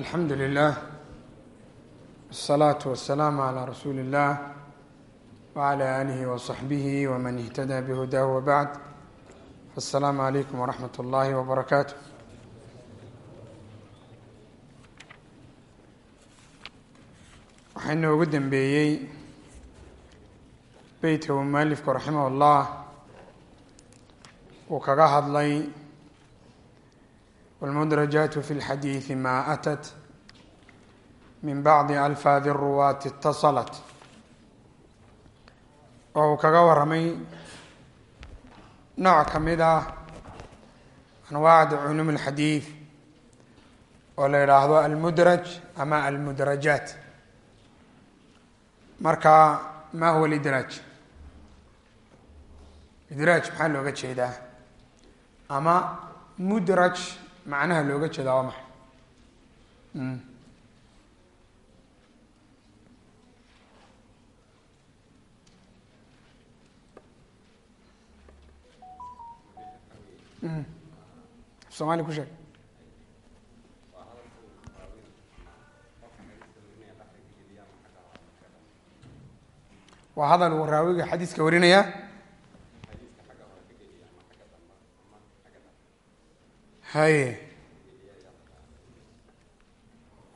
alxamdu lilah wالsalaatu wasalaamu calaa rasuuli اllah wcala aalihi waصaxbihi wman ihtada bhudah wabacd asalaamu calaykum waraxmat اllahi wbarakaatu waxaa inoogu dambeeyey beytka uu mualifku raximah اllah uu kaga hadlay wاlmudrajaat fi اlxadiidi ma atat min bacdi alfaadi الruwaati اtaصalat oo uu kaga waramay nooc ka mid ah anwaacda culum اlxadiid oo la yidhaahdo almudraj ama almudrajaat marka ma huwa lidraaj idraaj maxaa looga jeedaa ama mudraj macnaha looga jeedaa waa maxay? Somali ku sheeg. Waa hadal uu raawiga xadiiska warinaya haye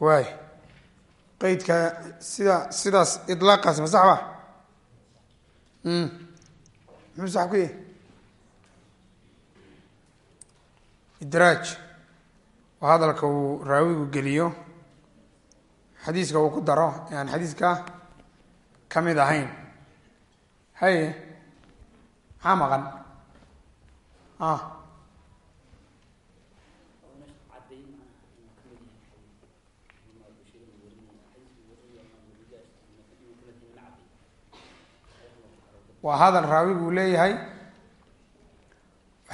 waay qeydka sida sidaas ilaaqaas ma sax ba muxuu sax ku yahy idraaj. Waa hadalka uu raawigu geliyo. Xadiiska uu ku daro ee aan xadiiska ka mid ahayn. Haye maxaa maqan. A waa hadal raawigu uu leeyahay.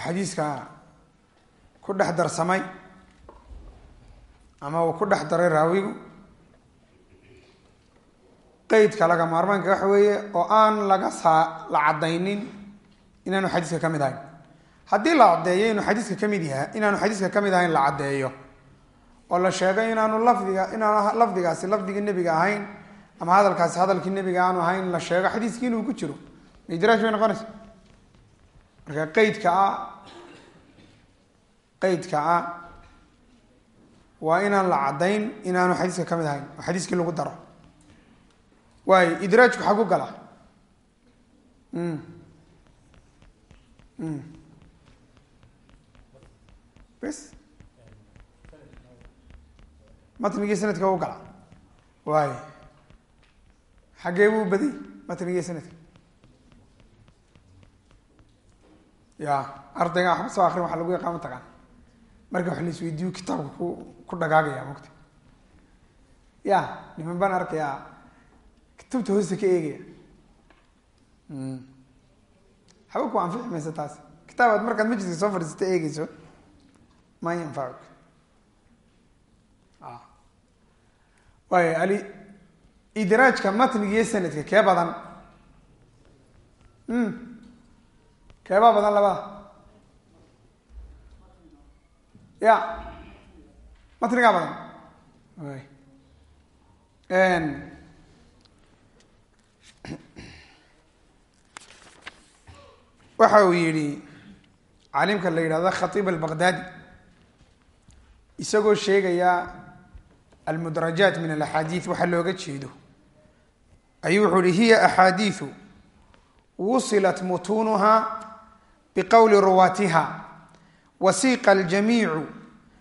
Xadiiska ku dhex darsamay ama uu ku dhex daray raawigu. Qeydka laga maarmaanka waxa weeye oo aan laga saa la caddaynin inaanu xadiiska ka mid ahayn. Haddii la caddeeyo inuu xadiiska ka mid yaha inaanu xadiiska ka mid ahayn la caddeeyo. Oo la sheego inaanu lafdiga inaanu lafdigaasi lafdigii nebiga ahayn ama hadalkaasi hadalkii nebiga aanu ahayn la sheego xadiiskii inuu ku jiro idraaj bay noqonaysa. Marka qeydka ah qeydka ah waa inaan la caddayn inaanu xadiiska ka mid ahayn oo xadiiskii lagu daro. Waayo idraajku xagu gala. Bes? Matnigii sanadka u gala. Waayo xaggee buu baday matnigii sanadka ya ardayga waxba soo akrin waxa lagu yaqaan mataqaan marka wax la isweydiiyo kitaabka ku ku dhagaagaya mogta ya niman baan arkayaa kutubta hoosta ka eegaya. Haba ku anfici maysa taas. Kitaabaad markaad majliska soo fadhiisata eegeyso ma yanfacuka waay ali idraajka matniga iyo sanadka kee badan keebaa badan labada ya. Matnigaa badan waxa uu yihi caalimka la yidhahdo khatiib albaqdaadi isagoo sheegaya almudrajaat min alaxaadiid waxa looga jeedo. Ayuu wuxuu yihi hiya axaadiiu wusilat mutuunuha biqowli ruwaatiha wasiqa aljamiicu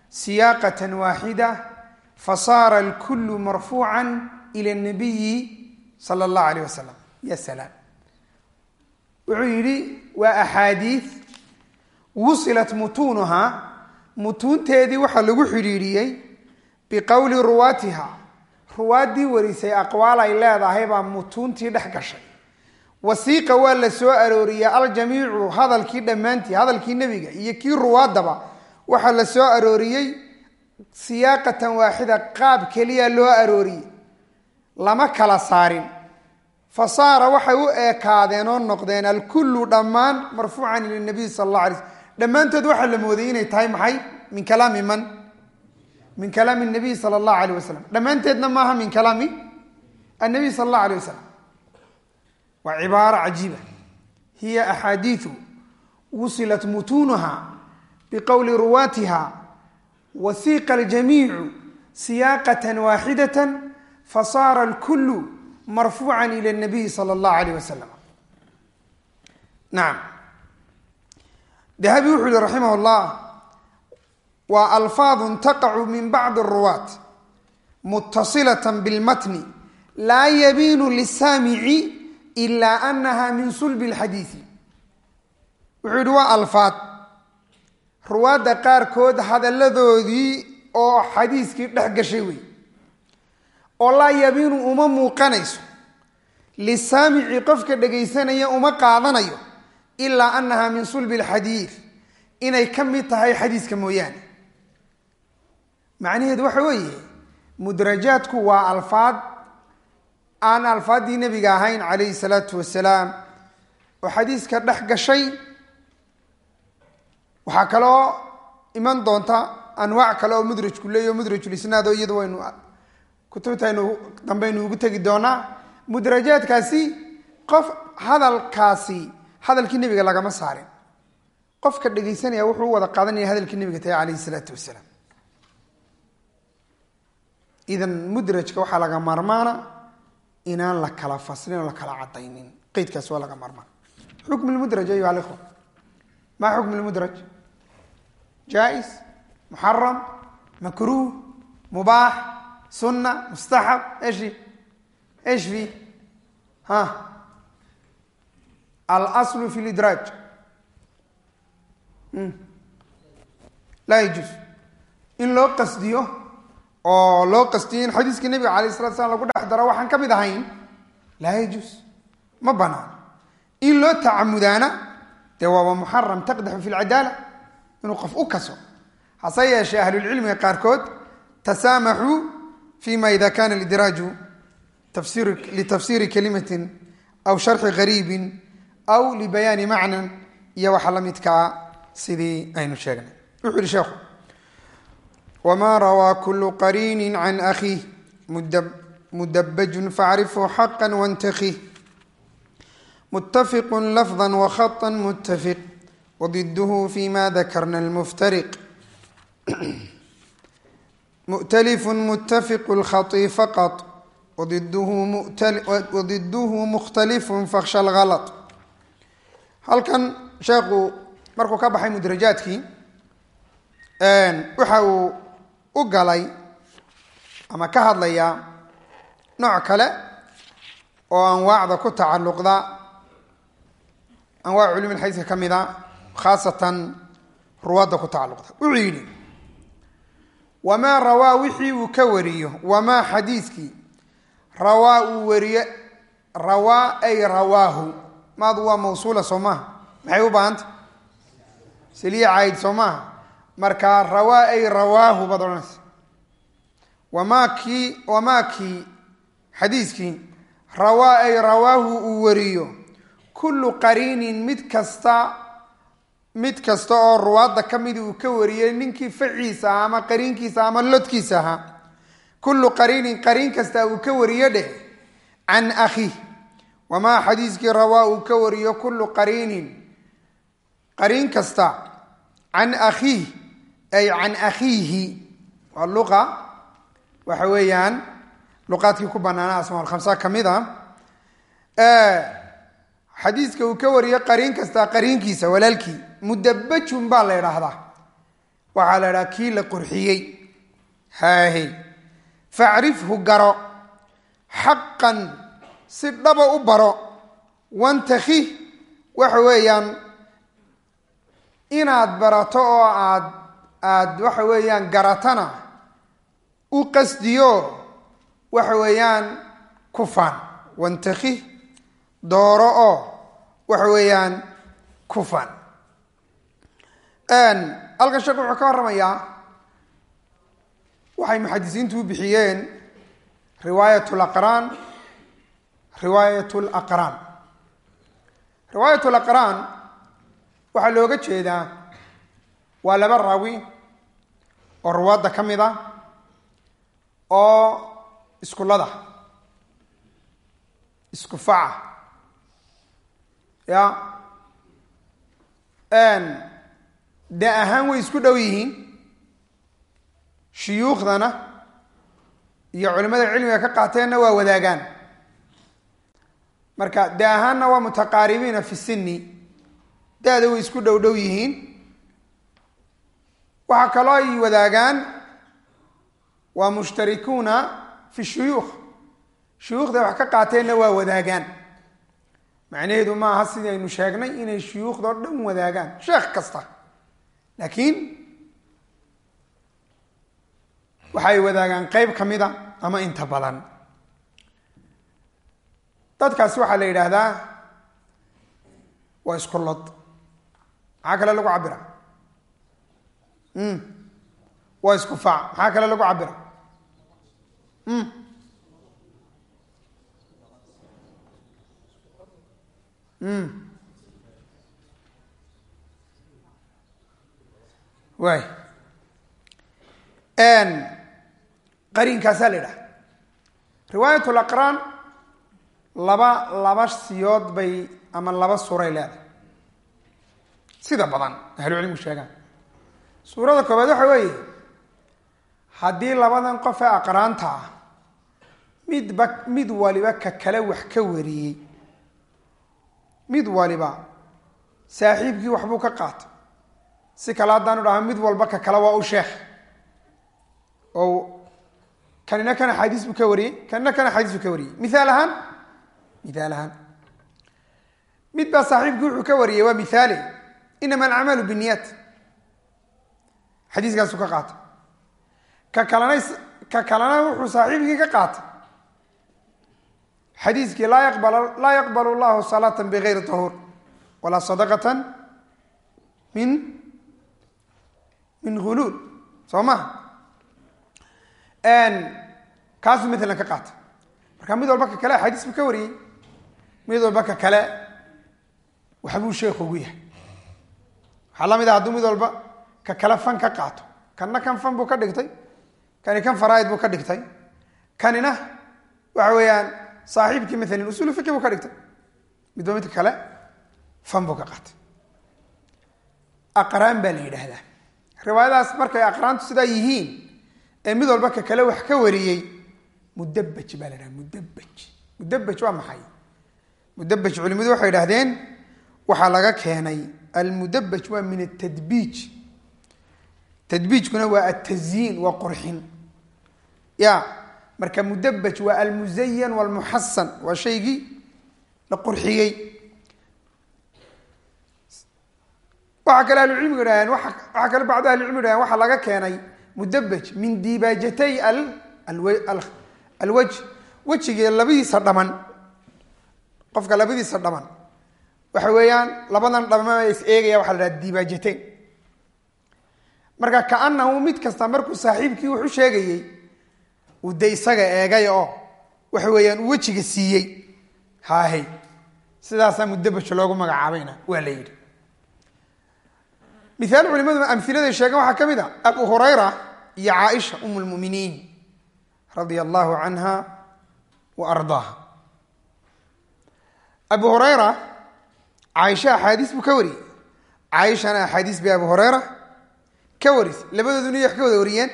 siyaaqat waaxida fasaara alkulu marfuuca ila nabiyi sala allahu alayh wasalam ya salaam wuxuu yidhi waa axaadiid wusilat mutuunuhaa mutuunteedii waxaa lagu xidhiidhiyey biqowli ruwaatiha ruwaaddii warisay aqwaal ay leedahay baa mutuuntii dhex gashay wasiiqa waa la soo arooriyey aljamiicu hadalkii dhammaantii hadalkii nebiga iyo kii ruwaaddaba waxaa la soo arooriyey siyaaqatan waaxida qaab keliya loo arooriyey. Lama kala saarin. Fasaara waxay u eekaadeen oo noqdeen alkullu dhammaan marfuucan ila nabiy sala allah alay slm dhammaantood waxaa la moodayy inay tahay maxay? Min kalaami man? Min kalaami nabiy sala allahu alayh wasalam dhammaanteedna maaha min kalaami annabiy sala allahu alayh wasalam waa cibaaro cajiiba. Hiya axaadiiu wusilat mutuunuha biqowli ruwaatiha wasiiqa aljamiicu siyaaqatan waaxidata fasaara alkulu marfuucan ila nabiyi sala allahu alayh wasalam nacam dahabi wuxuu yihi raximah llah waa alfaadun taqacu min bacdi aruwaat mutasilata bilmatni laa yabiinu lisaamici ila anaha min sulbi lxadiidi wuxuu yihi waa alfaad. Ruwaadda qaarkood hadalladoodii oo xadiiskii dhex gashay wey. Oo laa yabiinu uma muuqanayso lisaamici qofka dhegaysanaya uma qaadanayo ilaa anaha min sulbi lxadiid inay ka mid tahay xadiiska mooyaane. Macnaheedu waxa weeye mudrajaadku waa alfaad aan alfaaddii nebiga ahayn calayhi salaatu wasalaam oo xadiiska dhex gashay waxaa kaloo iman doonta anwaac kale oo mudrajku leeyaho mudrajulisnaad oo iyadu waynu kutubtaynu dambaynu ugu tegi doonaa. Mudrajaadkaasi qof hadalkaasi hadalkii nebiga lagama saarin. Qofka dhegaysanaya wuxuu u wada qaadanaya hadalkii nebiga tahay calayhi salaatu wasalaam. Idan mudrajka waxaa laga maarmaana inaan la kala faslin oo la kala cadaynin qeydkaas waa laga maarmaan xukm lmudraj ayuha alikhwa. Ma xukm lmudraj jaa-is muxaram makruh mubaax sunna mustaxab eshi esh fi? Ha? Alaslu fi lidraaj laa yajuus in loo qasdiyo oo loo qasdiyo in xadiiska nebiga alayh salatu slam lagu dhex daro waxaan ka mid ahayn laa yajuus ma banaano in loo tacamudaana dee waaba muxaram taqdaxu fi lcadaala inuu qof u kaso. Hase yeeshee ahlulcilmiga qaarkood tasaamaxuu fi ma ida kana lidraaju litafsiri kalimatin aw sharxi gariibin aw libayaani macnan iyo waxa la midkaa sidii aynu sheegnay. Wuxuu yihi sheekhu wma rawaa kulu qariini can akhiih mudabajun facrifhu xaqa wاntakih mutafiqu lafظa wkhaطa mutafiq wضidh fima dakarna اlmuftariq mu'talifu mutafiqu اlkhaطi faqط wadiduhu mukhtalifu fakhsha اlgalaط halkan sheekhu markuu ka baxay mudrajaadkii waxa uu u galay ama ka hadlayaa nooc kale oo anwaacda ku tacalluqda. Anwaac culum xadiiska ka mid a khaasatan ruwaadda ku tacalluqda. Wuxuu yidhi wamaa rawaa wixii uu ka wariyo wamaa xadiiskii rawaa uu wariye rawaa ay rawaahu. Maadu waa mawsuula soo maaha. Maxay u baahanta siliya cayd soo maaha markaa rawaa ay rawaahu baad odhanaysa. Wamaa kii wamaa kii xadiiskii rawaa ay rawaahu uu wariyo. Kullu qariinin mid kasta mid kasta oo ruwaadda ka mid uu ka wariyey ninkii faciisa ah ama qariinkiisa ama lodkiisa ahaa kullu qariinin qariin kasta uu ka wariyo dheh can akhiih wamaa xadiiskii rawaa uu ka wariyo kullu qariinin qariin kasta can akhiih ay can akhiihi. Waa luqa. Waxa weeyaan luqaadkii ku banaana asmaa lkhamsa ka mid a. Xadiiska uu ka wariyo qariin kasta qariinkiisa walaalkii. Mudabajun baa la idhaahdaa waxaa la idhaha kii la qurxiyey. Haahe. Facrifhu garo. Xaqan si dhaba u baro. Wantakhi waxa weeyaan inaad barato oo aad aad waxa weeyaan garatana u qasdiyo waxa weeyaan kufaan wantakhi dooro oo waxa weeyaan kufaan halkan sheek wuxuu ka warramayaa waxay muxadisiintu u bixiyeen riwaayat laqraan riwaayat laqraan riwaayat laqraan waxaa looga jeedaa waa laba raawi oo ruwaadda ka mid a oo iskulada isku faca. Ya. De ahaan way isku dhow yihiin shuyuukhdana iyo culimada cilmiga ka qaateenna waa wadaagaan. Marka de ahaanna waa mutaqaaribiina fi sini da-da way isku dhow dhow yihiin waxaa kaloo ay wadaagaan waa mushtarikuuna fi shuyuukh shuyuukhda wax ka qaateenna waa wadaagaan. Macnaheedu ma aha sidii aynu sheegnay inay shuyuukhdao dhan wadaagaan. Sheekh kasta. Laakiin waxay wadaagaan qeyb ka mida ama inta badan. Dadkaasi waxaa la yidhaahdaa waa isku lod. Maxaa kale lagu cabira waa isku faac. Maxaa kale lagu cabira waay qariinkaasaa la yidhaha. Riwaayat laqraan laba laba siyood bay ama laba suuray leedahay. Sida badan ahlucilmigu sheegaan suurada koobaad waxa weeye haddii labadan qof ee aqraanta ah midba mid waliba ka kale wax ka wariyey mid waliba saaxiibkii waxbuu ka qaatay si kale haddaanu dhaha mid walba ka kale waa u sheekh. Oo kanina kan axaadiis buu ka wariyey kanina kan axaadiis buu ka wariyey. Miaal ahaan miaal ahaan mid saaxiibkii wuxuu ka wariyey waa mihaale. Inama alcamalu binniyaat xadiiskaasuu ka qaatay. Ka kalena ka kalena wuxuu saaxiibkii ka qaatay. Xadiiskii laa yaqbal laa yaqbalu llahu salaata bigayri tahuur walaa sadaqata min min huluul soo maha kaasuu maalan ka qaatay. Marka mid walba ka kale axaadiis buu ka wariyey. Mid walba ka kale waxbuu sheekh ugu yahay. Waxaa la mid ah hadduu mid walba ka kale fan ka qaato. Kanna kan fan buu ka dhigtay kani kan faraaid buu ka dhigtay kanina waxa weeyaan saaxiibkii maalan usuulu fiqi buu ka dhigtay. Midba midka kale fan buu ka qaatay aqraan baa la yidhaahdaa. Riwaayadaas markay aqraantu sidaa yihiin ee mid walba ka kale wax ka wariyey mudabaj baa la dhaha mudabaj mudabaj waa maxay? Mudabaj culimadu waxay idhahdeen waxaa laga keenay almudabaj waa min atadbiij tadbiijkuna waa altazyiin waa qurxin ya marka mudabaj waa almuzayan walmuxasan waa shaygii la qurxiyey waxaa kale ahlucilmigu idhahdeen waxaa kale bacdo ahlucilmigu idhahdeen waxaa laga keenay mudabaj min dibaajatay alwaj wejigii labadiisa dhaman qofka labadiisa dhaman waxa weeyaan labadan dhaman is eegaya waxa la marka kaanahu mid kasta markuu saaxiibkii wuxu sheegayey uu de isaga eegay oo waxa weeyaan wejiga siiyey. Haahay sidaasaa mudabaj loogu magacaabayna waa la yidhi. Miaal culimadu amilada sheegen waxaa ka mid a abu hurayra iyo caaisha um lmuminiin radia allahu canha wa ardaaha. Abu hurayra caaisha axaadiis buu ka wariyey. Caaishana axaadiis bay abu hurayra ka warisay labadooduna ya ka wada wariyeen.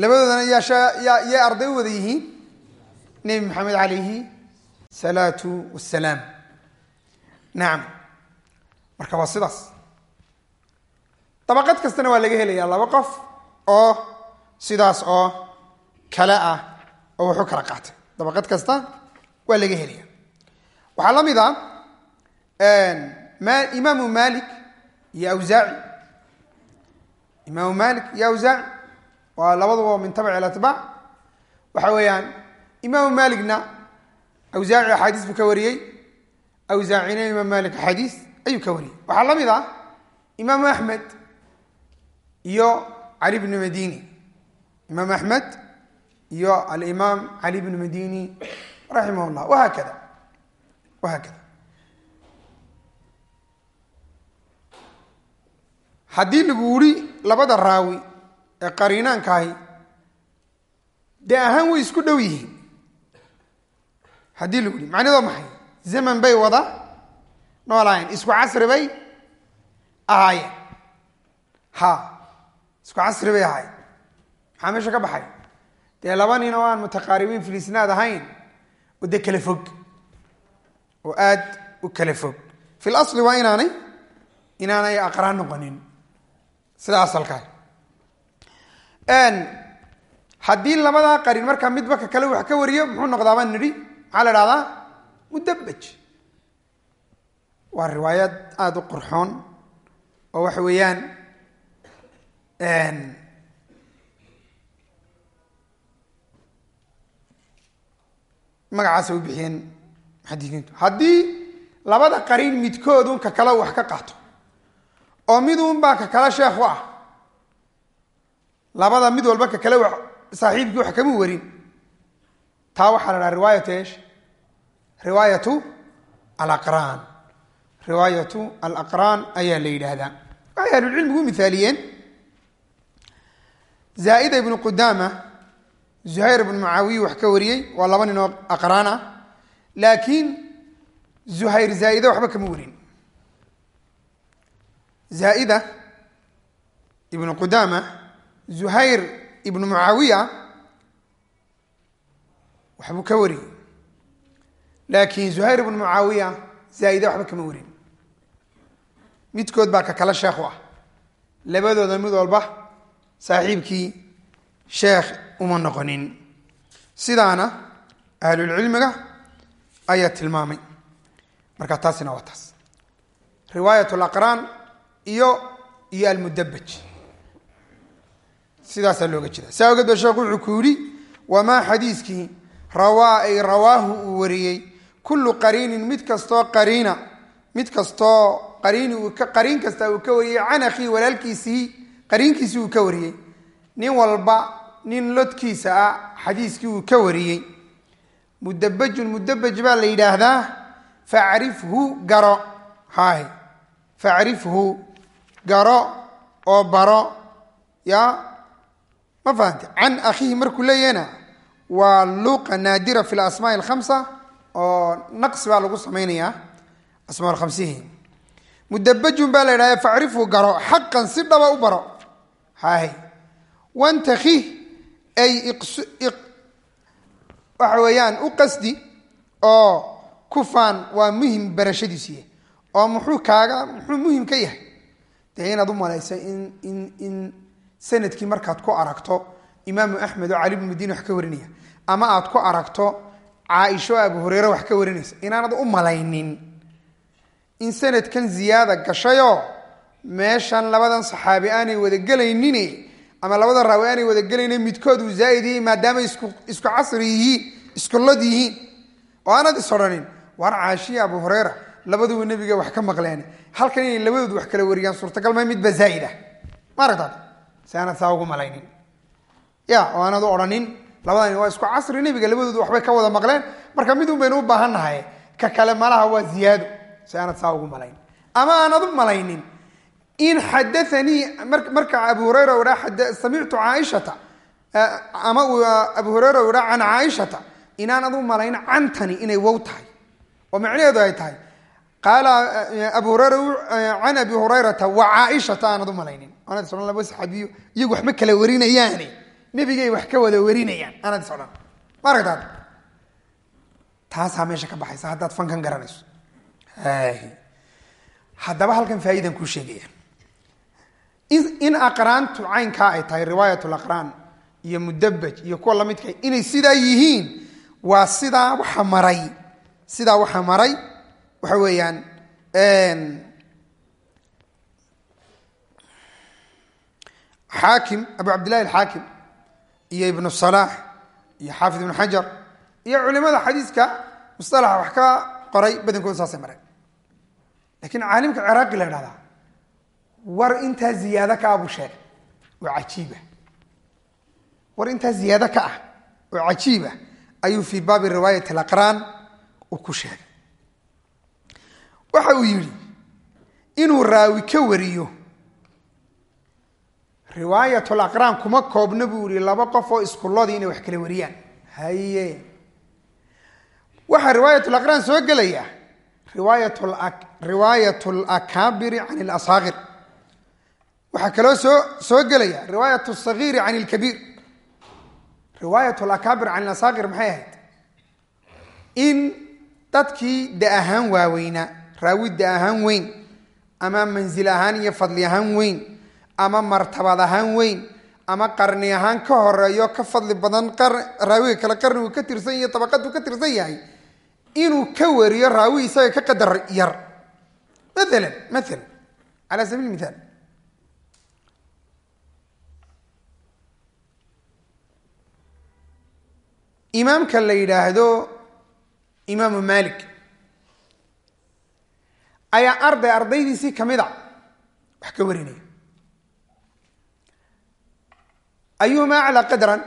Labadoodana yaa yay arday u wada yihiin. Nebi maxamed calayhi salaatu wasalaam nacam marka waa sidaas. Dabaqad kastana waa laga helayaa laba qof oo sidaas oo kale ah oo waxu kala qaatay. Dabaqad kasta waa laga helaya waxaa la mid a imaamu malik iyo awsaaci imaamu malik iyo awsaaci waa labaduba min tabaci alatbaac waxa weeyaan imaamu malikna awsaaci axaadiis buu ka wariyey. Awsaacina imaam malik axaadiis ayuu ka wariyey. Waxaa la mid ah imaamu axmed iyo cali bnu madini imaam axmed iyo alimaam cali bnu madini raximah llah wahaakada haddii lagu uri labada raawi ee qariinaankaahi dee ahaan way isku dhow yihiin. Haddii lagu yihi macnidoo maxay? Zaman bay wada noolaayeen. Isku casri bay ahaayeen. Ha isku casri bay ahaayeen. Maxaa meesha ka baxay? Dee laba nin oo aan mutaqaaribiin filisnaad ahayn oo dee kala fog. Oo aad u kala fog. Fi lasli waa inaanay inaanay aqraan noqonin sida asalkaa haddii labadaa qarin markaa midba ka kale wax ka wariyo muxuu noqdaa baan nidhi. Maxaa la idhahdaa mudabaj. Waa riwaayad aada u qurxoon oo waxa weeyaan magacaasa u bixiyeen muxadiiintu haddii labada qarin midkoodun ka kale wax ka qaato oo midunbaa ka kale sheekh u ah. Labada mid walba ka kale saaxiibkii wax kama warin. Taa waxaa la dhaha riwaayatu esh riwaayatu alaqraan. Riwaayatu alaqraan ayaa la yidhaahdaa. Waxay ahlulcilmigu u mithaaliyeen. Zaaida ibnu qudaama zuhayr ibnu mucaawiya wax ka wariyey waa laba nin oo aqraan ah laakiin zuhayr zaaide waxba kama warin zaaida ibnu qudaama zuhayr ibnu mucaawiya waxbuu ka wariyey laakiin zuhayr ibnu mucaawiya zaaide waxba kama warin midkood baa ka kale sheekh u ah labadooda mid walba saaxiibkii sheekh uma noqonin sidaana ahlulcilmiga ayaa tilmaamay marka taasina waa taas riwaayat alaqraan iyo iyo almudabaj sidaasaa looga jeeda saa ogeed ba sheekhu wuxuu ku yidhi wamaa xadiiskii rawaa ay rawaahu uu wariyey kullu qariinin mid kastoo qariina mid kastoo ka qariin kasta uu ka wariyey can akhii walaalkiisii qariinkiisii uu ka wariyey. Nin walba nin lodkiisa ah xadiiskii uu ka wariyey. Mudabajun mudabaj baa la yidhaahdaa facrifhu garo. Haah facrifhu garo oo baro ya ma fahamte can akhiihi markuu leeyahna waa luqa naadira fi lasmaai alkhamsa oo naqsi baa lagu samaynayaa asmaa khamsihi. Mudabajun baa la yidhahda facrifhu garo xaqan si dhaba u baro. Haah wantakhi ay waxa weeyaan u qasdi oo kufaan waa muhiim barashadiisiiy oo muxuu kaaga muxuu muhiim ka yahay dee inaad u malayso in in in sannadkii markaad ku aragto imaamu axmed oo cali bn madiin wax ka warinaya ama aad ku aragto caaisho abu hureyre wax ka warinaysa inaanad u malaynin in sanadkan ziyaada gashayoo meeshan labadan saxaabi aanay wada gelaynin ama labada raawi aanay wada gelaynin midkood uu zaaid yihiin maadaamay isku isku casri yihiin isku lod yihiin oo aanad is odhanin waar caashiya abu hureyra labaduba nebiga wax ka maqleen halkan inay labadood wax kala wariyaan suurtagal ma midba zaaid ah ma aragtaad? Si saa ugu malaynin. Ya oo aanad u odhanin labadani waa isku casri nebiga labadoodu waxbay ka wada maqleen. Marka midun baynu u baahan nahay ka kale malaha waa ziyaado si saa ugu malayn ama aanad u malaynin in xadaanii marka abu hureyra u dha samictu caaishata ama uu abu hureyra u dha can caaishata inaanad u malayn cantani inay wow tahay. Oo macnaheedu ay tahay qaala abu hureyra can abi hurayrata wa caaishata aanad u malaynin aanad is odhan laba saxaabiyo iyagu waxma kala warinayaane nebigay wax ka wada warinayaan aanad is odhan ma aragtaad taasaa meesha ka baxaysa haddaad fankan garanayso haddaba halkan faa'idan kuu sheegaya in aqraantu caynkaa ay tahay riwaayat laqraan iyo mudabaj iyo kuwa lamidka inay sidaa yihiin waa sidaa waxa maray sidaa waxa maray waxa weeyaan xaakim abu cabdillahi alxaakim iyo ibnu salaax iyo xaafid ibnu xajar iyo culimada xadiiska musalaxa wax ka qoray badankooda saasay mareen. Lakin caalimka ciraaqi la idhahdaa war intaa ziyaado ka ah buu sheegay oo cajiiba war intaa ziyaado ka ah oo cajiiba ayuu fii baabi riwaayat alaqraan uu ku sheegay waxa uu yidhi inuu raawi ka wariyo. Riwaayat laqraan kuma koobna buu yihi laba qof oo iskuloodii inay wax kala wariyaan. Haye. Waxaa riwaayat laqraan soo gelaya riwaayat riwaayat lakaabiri can ilasaakir waxaa kaloo soo soo gelaya riwaayat sagiiri can lkabiir riwaayat lakaabir can ilasaakir maxay ahayd? In dadkii da ahaan waaweynaa raawi da ahaan weyn ama mansil ahaan iyo fadli ahaan weyn ama martabad ahaan weyn ama qarni ahaan ka horeeyo ka fadli badan raawiga kale qarnigu ka tirsan iyo tabaqadu ka tirsan yahay inuu ka wariyo raawi isaga ka qadar yar. Maalan maalan cala sabiil mithaal imaamka la yidhaahdo imaamu malik ayaa arday ardaydiisii ka mid a wax ka warinaya ayuhuma aclaa qadran?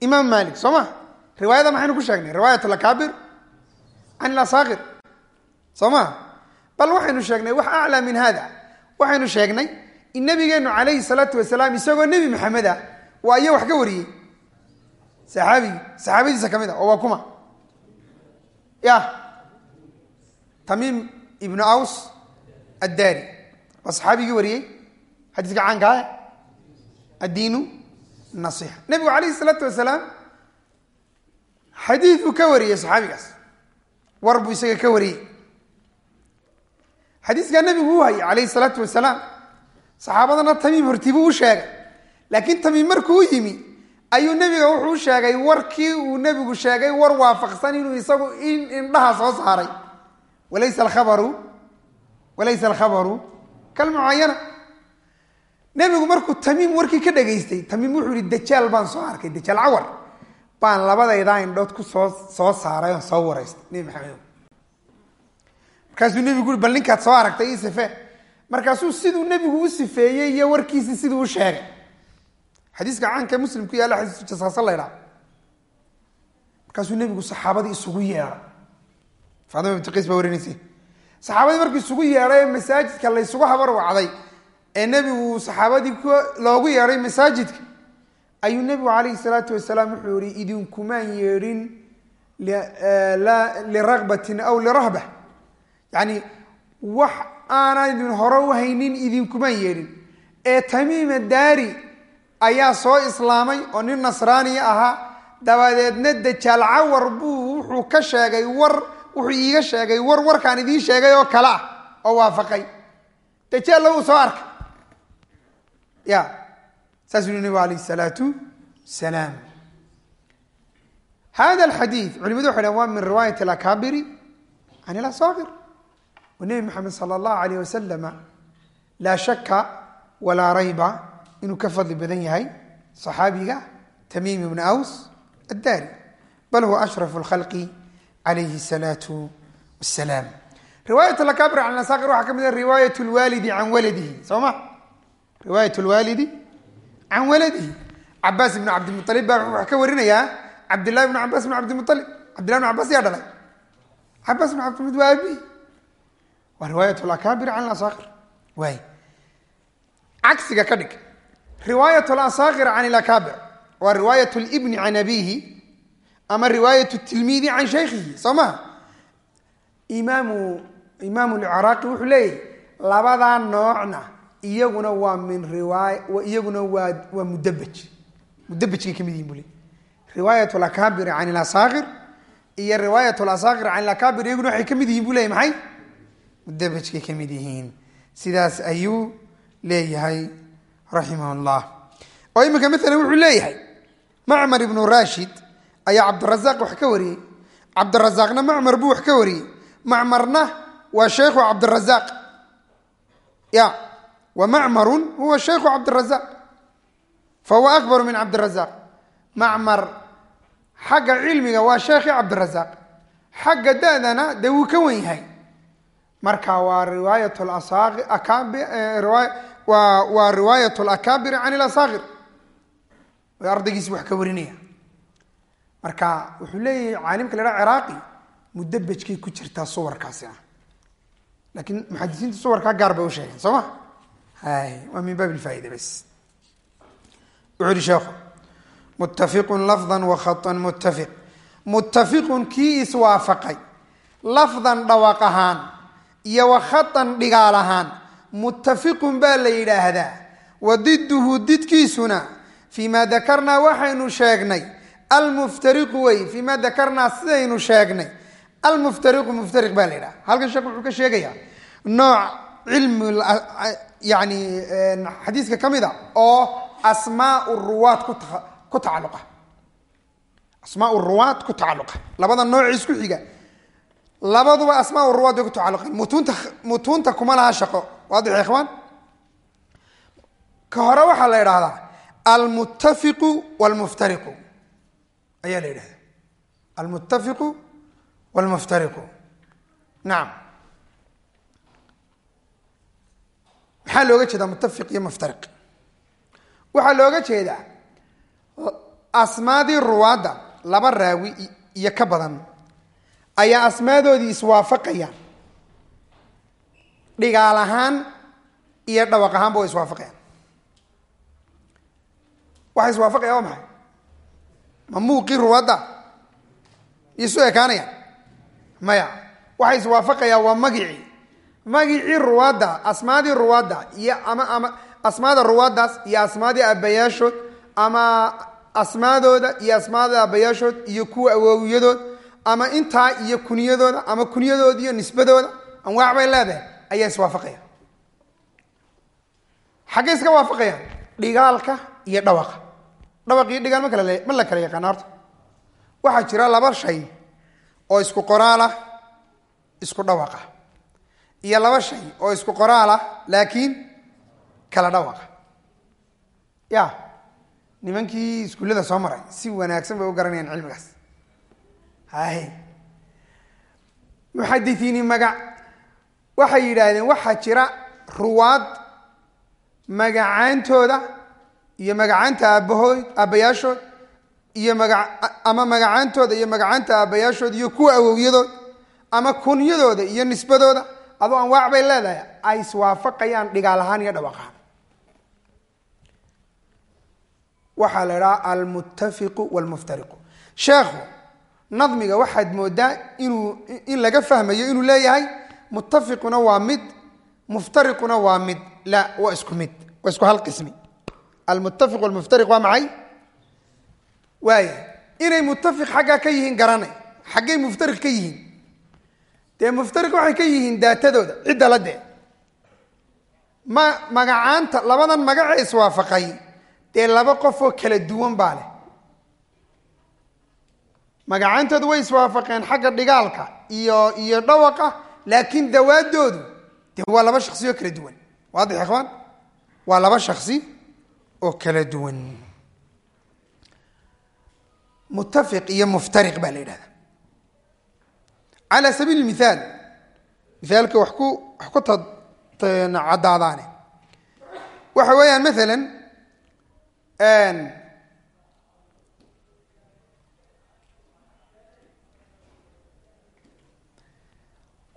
Imaam malik soo ma? Riwaayada maxaynu ku sheegnay? Riwaayat alakaabir can ilasaakir soo ma? Bal waxaynu sheegnay wax aclaa min hada waxaynu sheegnay in nabigeenu calayhi salaatu wasalaam isagoo nebi maxamed a waa iyo wax ka wariyey. Saxaabigi saxaabadiisa ka mid a oo waa kuma. Ya tamiim ibnu aws addaari waa saxaabigii wariyey xadiiska caankaa addiinu nasixa nebigu calayhi salaatu wasalaam xadiid buu ka wariyey saxaabigaas war buu isaga ka wariyey. Xadiiskaa nebigu u hayay calayhi salaatu wasalaam saxaabadana tamiim hortibuu u sheegay. Laakiin tamiim markuu u yimi ayuu nebiga wuxuu sheegay warkii uu nebigu sheegay war waafaqsan inuu isagu indhaha soo saaray walaysa alkhabaru walaysa alkhabaru kalmucayana nebigu markuu tamiim warkii ka dhageystay tamiim wuxuu yihi dajaal baan soo arkay dajaal cawar baan labadaydaa indhood ku soo soo saaray oon soo waraystay nebi maxamed markaasuu nebigu ui bal ninkaad soo aragtay ii sife markaasuu siduu nebigu u sifeeyey iyo warkiisii siduu u sheegay xadiiska caanka muslim ku yaalla xadiisu jasaasa la ydhaha markaasuu nebigu saxaabadii fatima binti qays baa warinaysa saxaabadii markuu isugu yeedhay masaajidka la ysugu habar wacday ee nebigu saxaabadii loogu yeedhay masaajidka ayuu nebigu calayhi salaatu wasalaam wuxuu yihi idinkumaan yeedhin liragbatin aw lirahba. Yani wax aanan idin hore u haynin idinkumaan yeedhin. Ee tamiima daari ayaa soo islaamay oo nin nasraaniya ahaa dabadeedna dajaal cawar buu wuxuu ka sheegay war wuxuu iiga sheegay war warkaan idiin sheegay oo kale ah oo waafaqay. Dajaalla wuu soo arkay ya saasuu nabigu alayh salaatu salaam hada alxadiid culimadu waxay dhahen waa min riwaayat alakaabiri can ilasaakir oo nebi maxamed sala allahu alayh wasalama laa shaka walaa rayba inuu ka fadli badan yahay صaxaabiga tamiim ibn aws addaari. Bal huwa ashrafu اlkhalqi calayhi الsalaatu wasalaam riwaayat alakaabir can asakir waxaa ka mid riwaayat lwaalidi can waladihi soo ma riwaayat lwaalidi can waladihi cabaas ibn cabdimualib baa wuxuu ka warinayaa cabdillahi bn cabaas bn cabdimualib cabdillahi bn cabaas yaa dhalay cabaas bn cabdimud waa abi waa riwaayat lakaabir can asakir waay cagsiga ka dhig riwaayat alasaakir can ilakaabir waa riwaayat libni can abiihi ama riwaayat tilmiidi can shaykhihi soo maha imaamu imaamu lciraaqi wuxuu leeyahy labadaa noocna iyaguna waa min riwaay iyaguna waa waa mudabaj mudabajkay ka mid yihiin bu le riwaayat alakaabir can ilasaakir iyo riwaayat alasaakir can ilakaabir iyaguna waxay ka mid yihiin bu leyahy maxay? Mudabajkay ka mid yihiin. Sidaas ayuu leeyahay raximah llah oo iminka maalan wuxuu leeyahay macmar ibnu rashid ayaa cabdirazaaq wax ka wariyey. Cabdirazaaqna macmar buu wax ka wariyey. Macmarna waa sheikhu cabdirazaaq ya wa macmarun huwa shaykhu cabdirazaaq fahuwa akbaru min cabdirazaaq macmar xagga cilmiga waa sheekhi cabdirazaaq xagga da-dana dee wuu ka wen yahay. Marka waa riwaayat waa waa riwaayat alakaabiri can ilasaakir ardaygiisi wax ka warinaya marka wuxuu leeyahay caalimka la haha ciraaqi mudabajkay ku jirtaa suwarkaasi ah. Laakiin muxadisiinta suwarkaa gaar bay u sheegeen soo ma? Waa min baab lfaa'ida bas wuxu uhi sheekhu muttafiqun lafdan wa khatan muttafiq. Muttafiqun kii iswaafaqay lafdan dhawaq ahaan iyo wa khatan dhigaal ahaan muttafiqun baa la yidhaahdaa wa diduhu didkiisuna fii ma dakarnaa waxaynu sheegnay almuftariqu wey fii ma dakarnaa sidaynu sheegnay. Almuftariqu muftariq baa la yidhaha. Halkan sheekh wuxuu ka sheegayaa nooc cilmi yani xadiiska ka mid a oo asmaa ruwaad ku tacaluqa asmaa ruwaad ku tacaluqa labada nooc isku xiga. Labaduba asmaa ruwaad bay ku tacaluqeen mutuunta mutuunta kuma laha shaqo. Waadix ikhwaan ka hore waxaa la idhaahdaa almuttafiqu wlmuftariqu ayaa la yidhahda almuttafiqu wlmuftariqu nacam maxaa looga jeedaa muttafiq iyo muftariq? Waxaa looga jeedaa asmaadii ruwaadda laba raawi iyo ka badan ayaa asmaadoodii iswaafaqayaan dhigaal ahaan iyo dhawaq ahaanba way iswaafaqayaan waxay iswaafaqaya waa maxay ma muuqii ruwaadda. Isu ekaanaya. Maya waxay iswaafaqayaa waa magicii. Magicii ruwaadda asmaadii ruwaadda iyo ama ama asmaada ruwaaddaas iyo asmaadii aabbayaashood ama asmaadooda iyo asmaada aabbayaashood iyo kuwa awoowiyadood ama intaa iyo kuniyadooda ama kuniyadooda iyo nisbadooda anwaac bay leedahay ayaa iswaafaqaya xaggay iska waafaqayaan dhigaalka iyo dhawaqa dhawaq iyo dhigaal ma la kala yaqaana horta. Waxaa jira laba shay oo isku qoraalah isku dhawaqa. Iyo laba shay oo isku qoraalah laakiin kala dhawaqa. Ya nimankii iskuullada soo maray si wanaagsan bay u garanayaan cilmigaas. Hay muxadisiini magac. Waxay yidhaahdeen waxaa jira ruwaad magacaantooda iyo magacaanta aabahood aabbayaashood iyo ama magacaantooda iyo magacaanta aabbayaashood iyo kuwa awowyadood ama kunyadooda iyo nisbadooda adoo anwaac bay leedahay ay iswaafaqayaan dhigaal ahaan iyo dhawaq ahaan. Waxaa la idhaha almuttafiqu wlmuftariqu sheekhu nadmiga waxaad moodaa inuu in laga fahmayo inuu leeyahay muttafiquna waa mid muftariquna waa mid la waa isku mid waa isku hal qismi almuttafiq walmuftariq waa maxay? waaya inay muttafiq xaggaa ka yihiin garanay xaggay muftariq ka yihiin dee muftariq waxay ka yihiin daatadooda cidda la dee ma magacaanta labadan magace iswaafaqay dee laba qofoo kala duwan baa leh magacaantoodu way iswaafaqeen xagga dhigaalka iyo iyo dhawaqa laakiin dawaadoodu dee waa laba shaksi oo kala duwan waadix ikhwaan waa laba shaksi oo kala duwan. Muttafiq iyo muftariq baa la yidhahda cala sabiili mithaal mithaalka wax ku wax ku caddaadaane. Waxa weeyaan maalan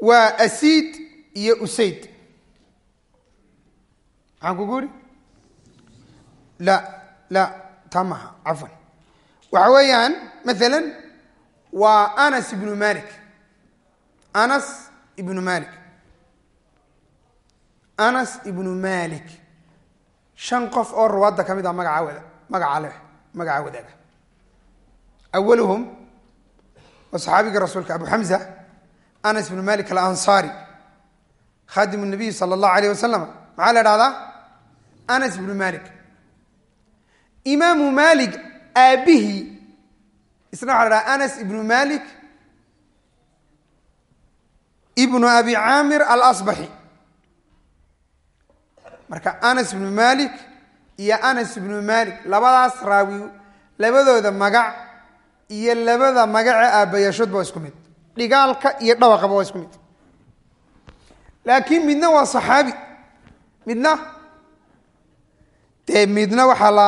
waa asiid iyo usayd. Maxaan kugu uri taa maha cafwan waxa weeyaan maala waa anas ibnu malik anas ibnu malik anas ibnu malik shan qof oo ruwaadda ka mid ah magaca wada magaca leh magaca wadaaga awaluhum waa saxaabiga rasuulka abu xamza anas ibnu malik alansaari khadim nabiy sala allahu alayh wasalam maxaa la dhahdaa anas ibnu malik imaamu malik aabbihii isna waxa la dhaha anas ibnu malik ibnu abi caamir alasbaxi. Marka anas ibnu malik iyo anas ibnu malik labadaas raawi labadooda magac iyo labada magace aabbayashoodba waa isku mid. Dhigaalka iyo dhawaqaba waa isku mid. Laakiin midna waa saxaabi midna dee midna waxaa la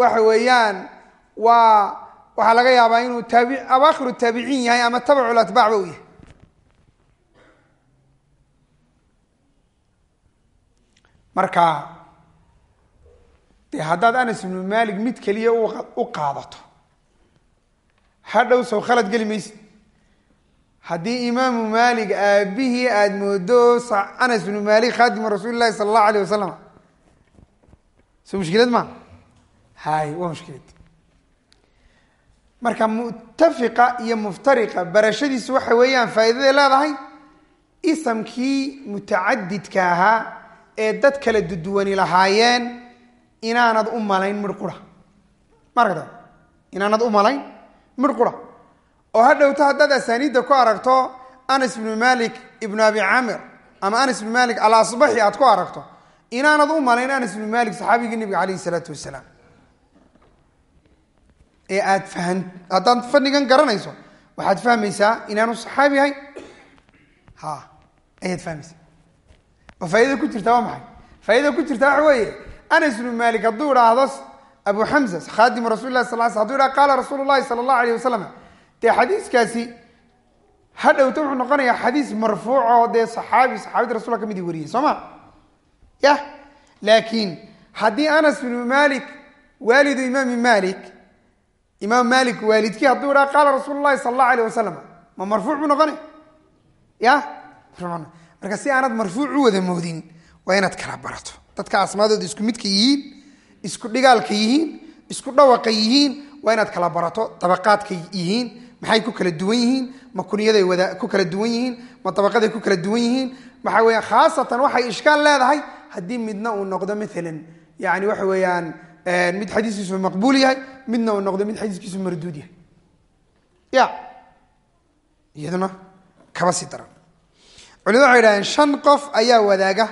waxa weeyaan waa waxaa laga yaabaa inuu taabi awaakhiru taabiciin yahay ama tabacul atbaacba uu yahay. Marka dee haddaad anas ibnu maalik mid keliya u qaadato hadhow sow khalad geli maysid. Haddii imaamu maalik aabihii aada moodo anas ibnu maalik khaadima rasuuli sala allahu alayh wasalam so mushkilad ma hay waa mushkilad marka mutafiqa iyo muftariqa barashadiisu waxa weeyaan faa'iidaday leedahay isamkii mutacadidka ahaa ee dad kala duduwani lahaayeen inaanad u malayn midh qura. Ma aragta inaanad u malayn midh oo ha dhowto haddaad asaaniidda ku aragto anas ibnu malik ibnu abi camir ama anas ibnu malik alasbaxi aad ku aragto inaanad u malayn anas ibnu malik saxaabigii nabiga calayhi isalaatu wasalaam ee aad haddaad fadnigan garanayso waxaad fahmaysaa inaanu saxaabi ahay ha ayaad fahmaysaa. Oo faaidada ku jirta waa maxay? Faaidada ku jirta waxa weeye anas ibnu malik hadduu idhaahdo abu xamza khaadimu rasul lah sal haduu idhah qaala rasuulu llahi sala allahu alayh wasalam dee xadiiskaasi ha wuxuu noqonayaa xadiis marfuuc dee saxaabi saxaabada rasulka ka midi wariyey soo ma? Ya laakiin haddii anas ibnu malik waalidu imaami malik imaam malik waalidkii hadduu idhaha qaala rasuulu llahi sala allahu alayh wasalam ma marfuuc buu noqonay? Ya? Marka si aanad marfuuc u wada moodin waa inaad kala barato. Dadka asmaadooda isku midka yihiin isku dhigaalka yihiin isku dhawaqa yihiin waa inaad kala barato. Dabaqaadka yihiin maxay ku kala duwan yihiin? Ma kunyaday wada ku kala duwan yihiin? Ma dabaqaday ku kala duwan yihiin? Waxa weeyaan khaasatan waxay ishkaal leedahay haddii midna uu noqdo maalan yani waxa weeyaan mid xadiiskiisu maqbuul yahay midna uu noqdo mid xadiiskiisu marduud yahay. Ya. Iyaduna kaba sii daran. Culimadu waxay idhahdeen shan qof ayaa wadaaga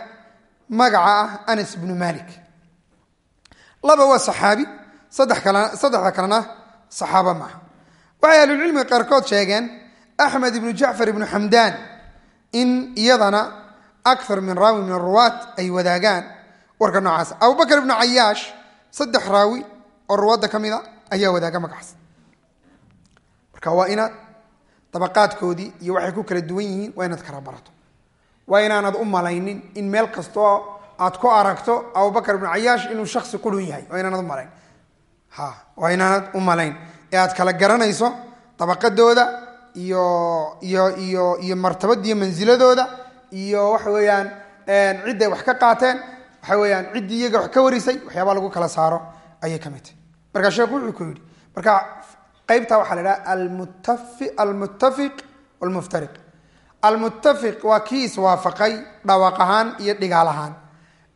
magaca ah anas ibnu malik laba waa saxaabi saddex kalena saddexda kalena saxaaba maaha waxay ahlulcilmiga qaarkood sheegeen axmed ibnu jacfar ibnu xamdaan in iyadana akthar min raawi min aruwaat ay wadaagaan warka noocaas. Abubakr ibnu cayaash saddex raawi oo ruwaadda ka mida ayaa wadaaga magacaas marka waa inaad dabaqaadkoodii iyo waxay ku kala duwan yihiin waa inaad kala barato. Waa inaanad u malaynin in meel kastoo aad ku aragto abubakr ibnu cayaash inuu shaksi qurun yahay. Waa inaanad u malayn. Ha waa inaanad u malayn. Ee aad kala garanayso dabaqadooda iyo iyo iyo iyo martabadiiyo mansiladooda iyo waxa weeyaan cidday wax ka qaateen waxa weeyaan ciddii iyaga wax ka warisay waxyaabaa lagu kala saaro. Ayay ka mid tahay marka sheekhu wuxuu ku yidhi marka qaybta waxaa la idhaha almutafi almuttafiq walmuftariq. Almuttafiq waa kii iswaafaqay dhawaaq ahaan iyo dhigaal ahaan.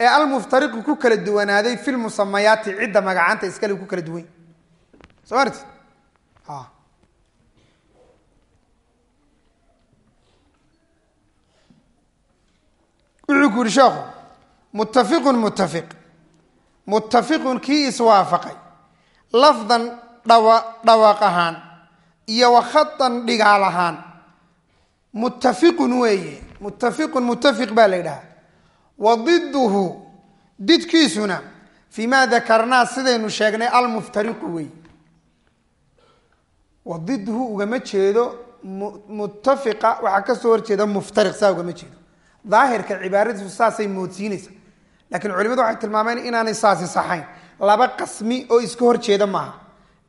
Ee almuftariqu ku kala duwanaaday fi lmusamayaati cidda magacaanta iskale ku kala duwan soo marti wuxuu ku yihi sheekhu muttafiqun muttafiq. Muttafiqun kii iswaafaqay lafdan dhawa dhawaaq ahaan iyo wakhatan dhigaal ahaan muttafiqun weeye muttafiqun muttafiq baa la yidhaha. Wa diduhu didkiisuna fii ma dakarnaa sidaynu sheegnay almuftariqu wey wa didhu ugama jeedo muttafiqa waxaa ka soo horjeeda muftariq saa ugama jeedo. Daahirka cibaaradiisu saasay moodsiinaysa laakiin culimadu waxay tilmaameen inaanay saasi saxayn laba qasmi oo iska horjeeda maaha.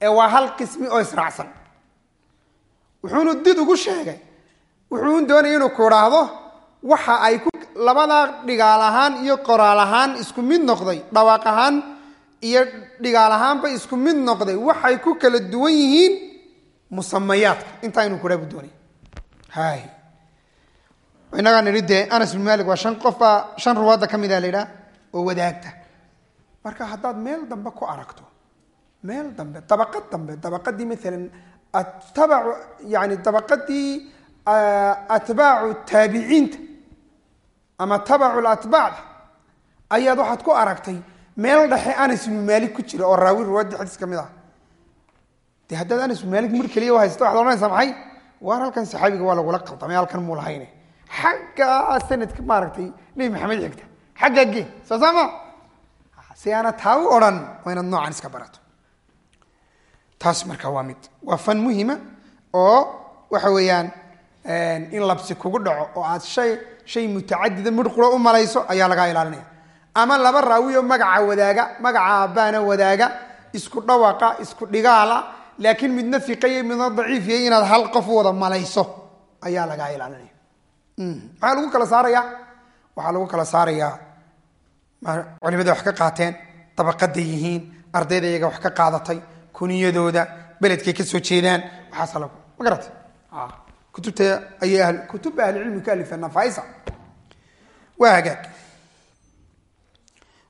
Ee waa hal qismi oo israacsan. Wuxuunu did ugu sheegay wuxuu doonaya inuu ku waxa ay labadaa dhigaal ahaan iyo qoraal ahaan isku mid noqday dhawaaq ahaan iyo dhigaal ahaanba isku mid noqday. Waxay ku kala duwan yihiin musamayaadka. Intaa inuu kudhaa bu doonay inagaa nidhi dee anas bin malik waa shan qof baa shan ruwaadda ka mida la yidhaha oo wadaagta marka haddaad meel dambe ku aragto meel dambe dabaqad dambe dabaqadii maalan atabacu yani dabaqadii atbaacu taabiciinta ama tabacu latbaacda ayaad waxaad ku aragtay meel dhexe anas ibnu maalik ku jira oo raawi ruwaadii xadiis ka mid ah. De haddaad anas ibnu maalik mur keliya haysta waxad ohanaysaa maxay waar halkan saxaabiga waa lagula qaldamay halkan muu lahayne. Xaggaa sanadka maaragtay nebi maxamed xigta. Xaggaa gee soo saama si aana taa u odhan waa inaad noocan iska barato taas marka waa mid waa fan muhima oo waxa weeyaan in labsi kugu dhaco oo aad shay shay mutacadida midh qura u malayso ayaa lagaa ilaalinaya ama laba raawiyo magaca wadaaga magaca aabbaana wadaaga isku dhawaqa isku dhigaala laakiin midna fiqaye midna daciifiya inaad hal qof wada malayso ayaa lagaa ilaalinaya maxaa lagu kala saarayaa waxaa lagu kala saarayaa culimada wax ka qaateen dabaqada yihiin ardayda iyaga wax ka qaadatay kuniyadooda beledkay ka soo jeedaan waxaasa ma garata kutubta ayay kutubba ahlicilmi ka alifeen nafaisa waa hagaag.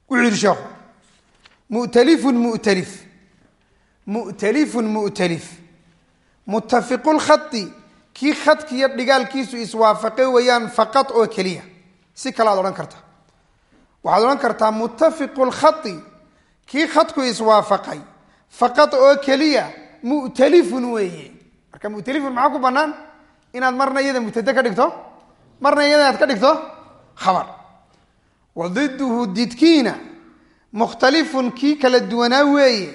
Wuxuu yihi sheekhu mu'talifun mu'talif mu'talifun mu'talif muttafiqu lkhadi kii khadkiiyo dhigaalkiisu iswaafaqe weeyaan faqad oo keliya. Si kale aad odhan karta waxaad odhan kartaa muttafiqu lkhadi kii khadku iswaafaqay faqad oo keliya mu'talifun weeye. Marka mu'talifun maxaa ku bannaan? Inaad marna iyada mubtade ka dhigto? Marna iyada inaad ka dhigto khabar. Wa diduhu didkiina mukhtalifun kii kala duwanaa weeye.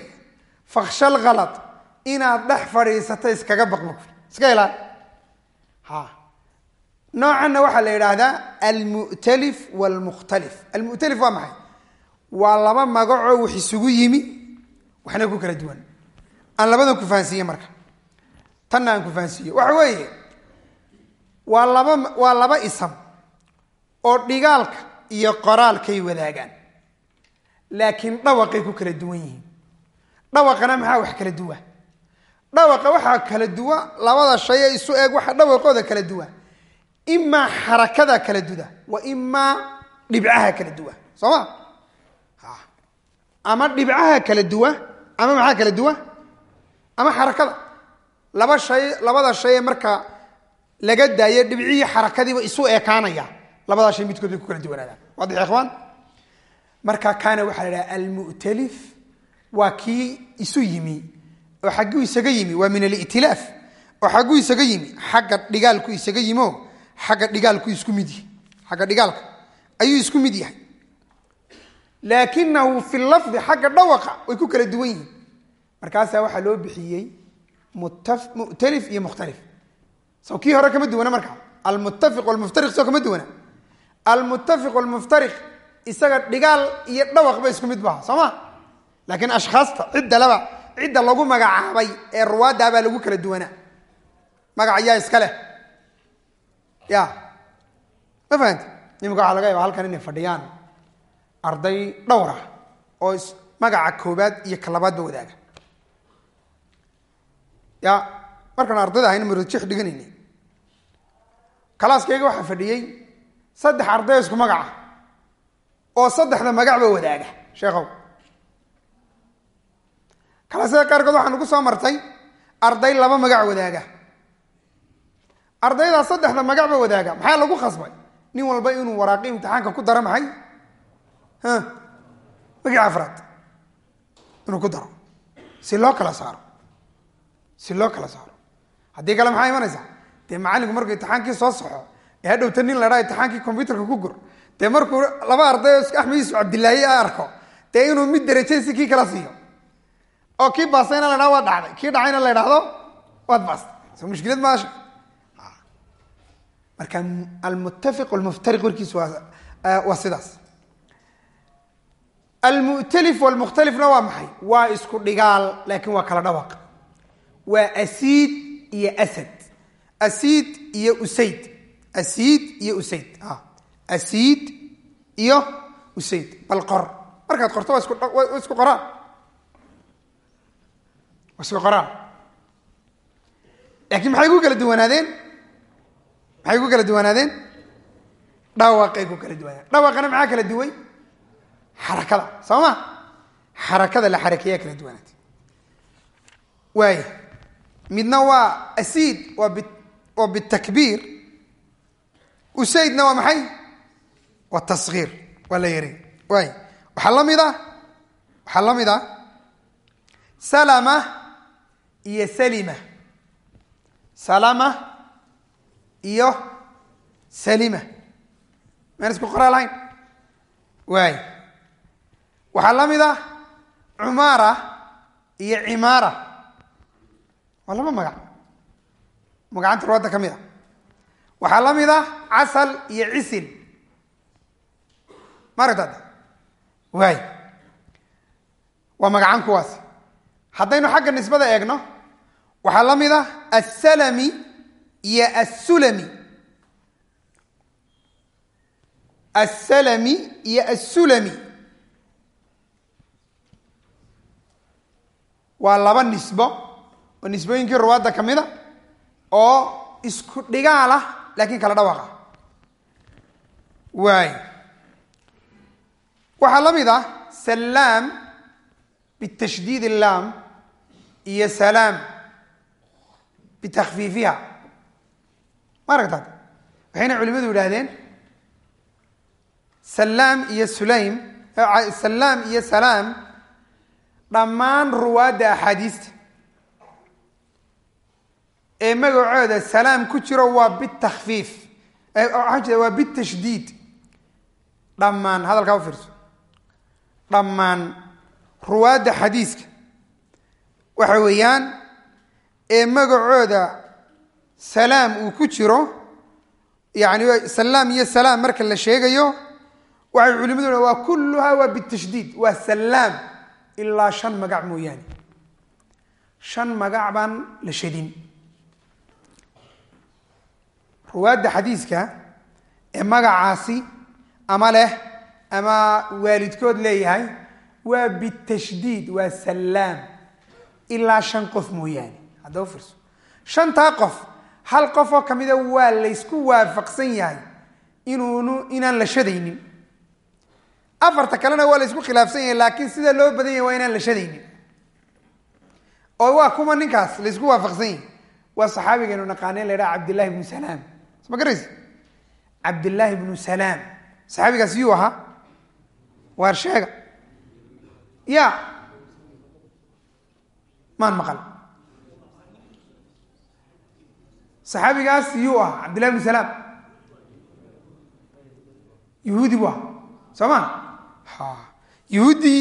Fakshal khalad inaad dhex fadhiisato iskaga baqma iska ilaa ha noocanna waxaa la yidhaahdaa almu'talif waalmukhtalif almu'talif waa maxay? Waa laba magacoo wax isugu yimi waxna ku kala duwan. Aan labadan ku fahansiiye marka. Tanna aan ku fahansiiye. Waxa weeye waa laba waa laba isam oo dhigaalka iyo qoraalkay wadaagaan. Laakiin dhawaqay ku kala duwan yihiin. Dhawaqana maxaa wax kala duwa? Dhawaqa waxaa kala duwa labada shay ee isu eeg waxa dhawaqooda kala duwa imaa xarakada kala duda wa imaa dhibcaha kala duwa. Soo ma ama dhibcaha kala duwa ama maxaa kala duwa? Ama xarakada laba shay labada shay ee marka laga daayo dhibcihii xarakadiiba isu ekaanaya labadaa shay midkood bay ku kala duwanaadaan. Waadix ikhwaan? Marka kaana waxaa la idhaha almu'talif waa kii isu yimi oo xagguu isaga yimi waa min alitilaaf oo xagguu isaga yimi xagga dhigaalku isaga yimo xagga dhigaalku isku mid yahay. Xagga dhigaalka ayuu isku mid yahay. Laakinahu fi lafdi xagga dhawaqa way ku kala duwan yihiin. Markaasaa waxaa loo bixiyey mu'talif iyo mukhtalif. So kii hore kama duwana marka. Almuttafiq walmuftariq soo kama duwana. Almuttafiq walmuftariq isaga dhigaal iyo dhawaq ba isku mid baha soo ma? Laakiin ashkhaasta cidda laba cidda lagu magacaabay ee ruwaaddaa baa lagu kala duwanaa. Magac yaa iska leh ya ma fahamti imika waxaa laga yaaba halkan inay fadhiyaan arday dhowr ah oo magaca koobaad iyo ka labaadba wadaaga. Ya markaan ardayda ahayna marojix dhiganayna kalaaskayga waxaa fadhiyey saddex arday isku magaca oo saddexda magacba wadaaga sheekhow kalaasyada qaarkood waxaa nagu soo martay arday laba magac wadaaga ardaydaa saddexda magacba wadaaga. Maxaa lagu khasbay? Nin walba inuu waraaqi imtixaanka ku daro maxay? Magacii afraad. Inuu ku daro. Si loo kala saaro. Si loo kala saaro. Haddii kale maxaa imanaysa dee macallinku markuu imtixaankii soo soxo ee hadhowta nin la dhaa imtixaankii combyuterka ku gur dee markuu laba arday oo axmed yuusuf cabdilaahi a arko dee inuu mid derajaysi kii kala siiyo? Oo kii baastayna la dhaha waad dhacday. Kii dhacayna la idhaahdo waad baastay. So mushkilad maasha marka almuttafiq walmuftariq warkiisu waa waa sidaas. Almu'talif walmukhtalifna waa maxay? Waa isku dhigaal laakiin waa kala dhawaq waa asiid iyo asad. Asiid iyo usayd. Asiid iyo usayd. Asiid iyo usayd. Bal qor. Markaad qorto waa isku waa isku qoraan. Waa isku qoraan. Laakiin maxay ku kala duwanaadeen maxay ku kala duwanaadeen? Dhawaqay ku kala duwanaadeen dhawaqana maxaa kala duway? Xarakada. Soo ma? Xarakada la xarakeeyaa kala duwanaatay. Waaya midna waa asiid waa bi waa bitakbiir. Usaydna waa maxay? Waa taskhiir waa la yaray waay waxaa la mid ah waxaa la mid ah salama iyo salima. Salama iyo salima. Maan isku qoraa lahayn waay. Waxaa la mid ah cumaara iyo cimaara. Waa laba magac. Magacanta ruwaadda ka mid a waxaa la mid ah casal iyo cisil. Maaragtad waay. Waa magacaan kuwaas. Haddaynu xagga nisbada eegno waxaa la mid ah assalami iyo assulami. Assalami iyo assulami. Waa laba nisbo oo nisbooyinkii ruwaadda ka mid oo isku dhigaal ah laakiin kala dhawaaq ah waay waxaa la mid ah salaam bitashdiid illaam iyo salaam bitakfiifiha ma waxayna culimadu yidhaahdeen salaam iyo sulaym salaam iyo salaam dhammaan ruwaadda axaadiista. Ee magacooda salaam ku jiro waa bitakfiif waxaan waa bitashdiid dhammaan hadalkaa u fiirso. Dhammaan ruwaadda xadiiska waxa weeyaan ee magacooda salaam uu ku jiro yani salaam iyo salaam marka la sheegayo waxay culimadu waa kulluhaa waa bitashdiid waa salaam ilaa shan magac mooyaane. Shan magac baan la shadin ruwaadda xadiiska ee magacaasi ama leh ama waalidkood leeyahay waa bitashdiid waa salaam ilaa shan qof mooyaane. Haddaba fiirso shantaa qof hal qofoo kamida waa laysku waafaqsan yahay inuunu inaan la shadaynin? Afarta kalena waa laysku khilaafsan yahay laakiin sida loo badan yahay waa inaan la shadaynin. Oo waa kuma ninkaas laysku waafaqsan yahay. Waa saxaabigeenu naqaaneen la ydhaha cabdillahi bnu salaam. Ma garaysa cabdillaahi bnu salaam. Saxaabigaas yuu ahaa? Waar sheega? Ya maan maqal saxaabigaas yuu ahaa cabdillahi bnu salaam. Yuhuudi buu ahaa soo ma? Ha. Yuhuuddii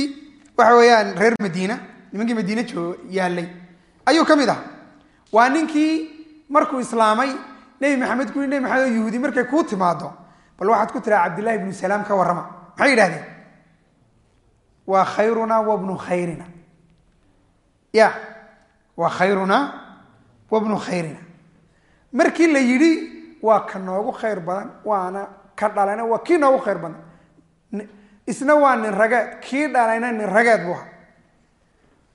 waxa weeyaan reer madiina nimankii madiine joo yaallay. Ayuu ka mid ah. Waa ninkii markuu islaamay nebi maxamed ku nebi maxamed oo yuhuudi markay kuu timaado bal waxaad ku tiraa cabdillahi bnu salaam ka warrama. Maxay yidhahdeen waa khayruna wa bnu khayrina. Ya. Waa khayruna wa bnu khayrina markii la yidhi waa ka noogu khayr badan waana ka dhalayna waa kii noogu khayr badan. Isna waa nin rageed kii dhalayna nin rageed buu ahaa.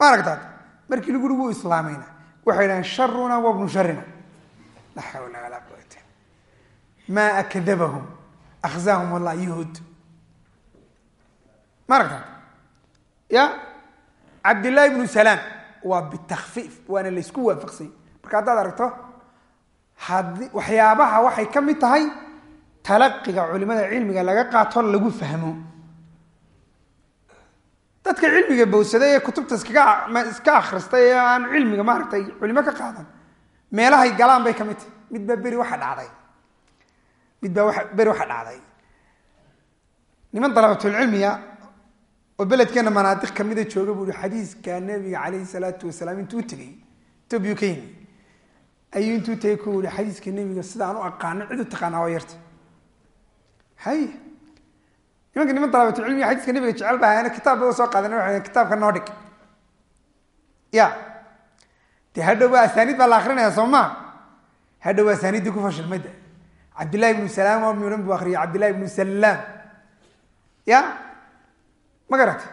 Ma aragtaad? Markii lagu wuu islaamayna waxay dhahdeen sharuna wa bnu sharina laa xawla walaa quwata maa akdabahum akhzaahum allah yuhuud ma aragtaad? Ya? Cabdillahi bnu salaam waa bitakfiif waana laysku waafaqsany marka haddaad aragto hadi waxyaabaha waxay ka mid tahay talaqiga culimada cilmiga laga qaato lagu fahmo. Dadka cilmiga bowsaday ee kutubta iskaga iska akhristay ee aan cilmiga maaragtay culimo ka qaadan meelahay galaan bay ka mid tahay. Mid baa beri waxa dhacday. Mid baa beri waxa dhacday. Niman dalabatulcilmiga oo beledkeena manaadiq kamida jooga buu xadiiska nabiga calayhi salaatu wasalaam intuu tegey etoobiyu ka yimi ayuu intuu tegey ku yihi xadiiska nebiga sidaan u aqaano cid u taqaanaa waa yarta hay! Nimanka niman dalabatulcilmiga xadiiska nabiga jecel ba ahaana kitaab bay soo qaadan waa kitaabka noo dhig ya. Dee hadhow asaaniid baa la akrinaya soo maa hadhow asaaniiddii ku fashilmayda cabdillahi ibnu salaam waa miran buu akriyay cabdillahi ibnu salaam. Ya. Ma garata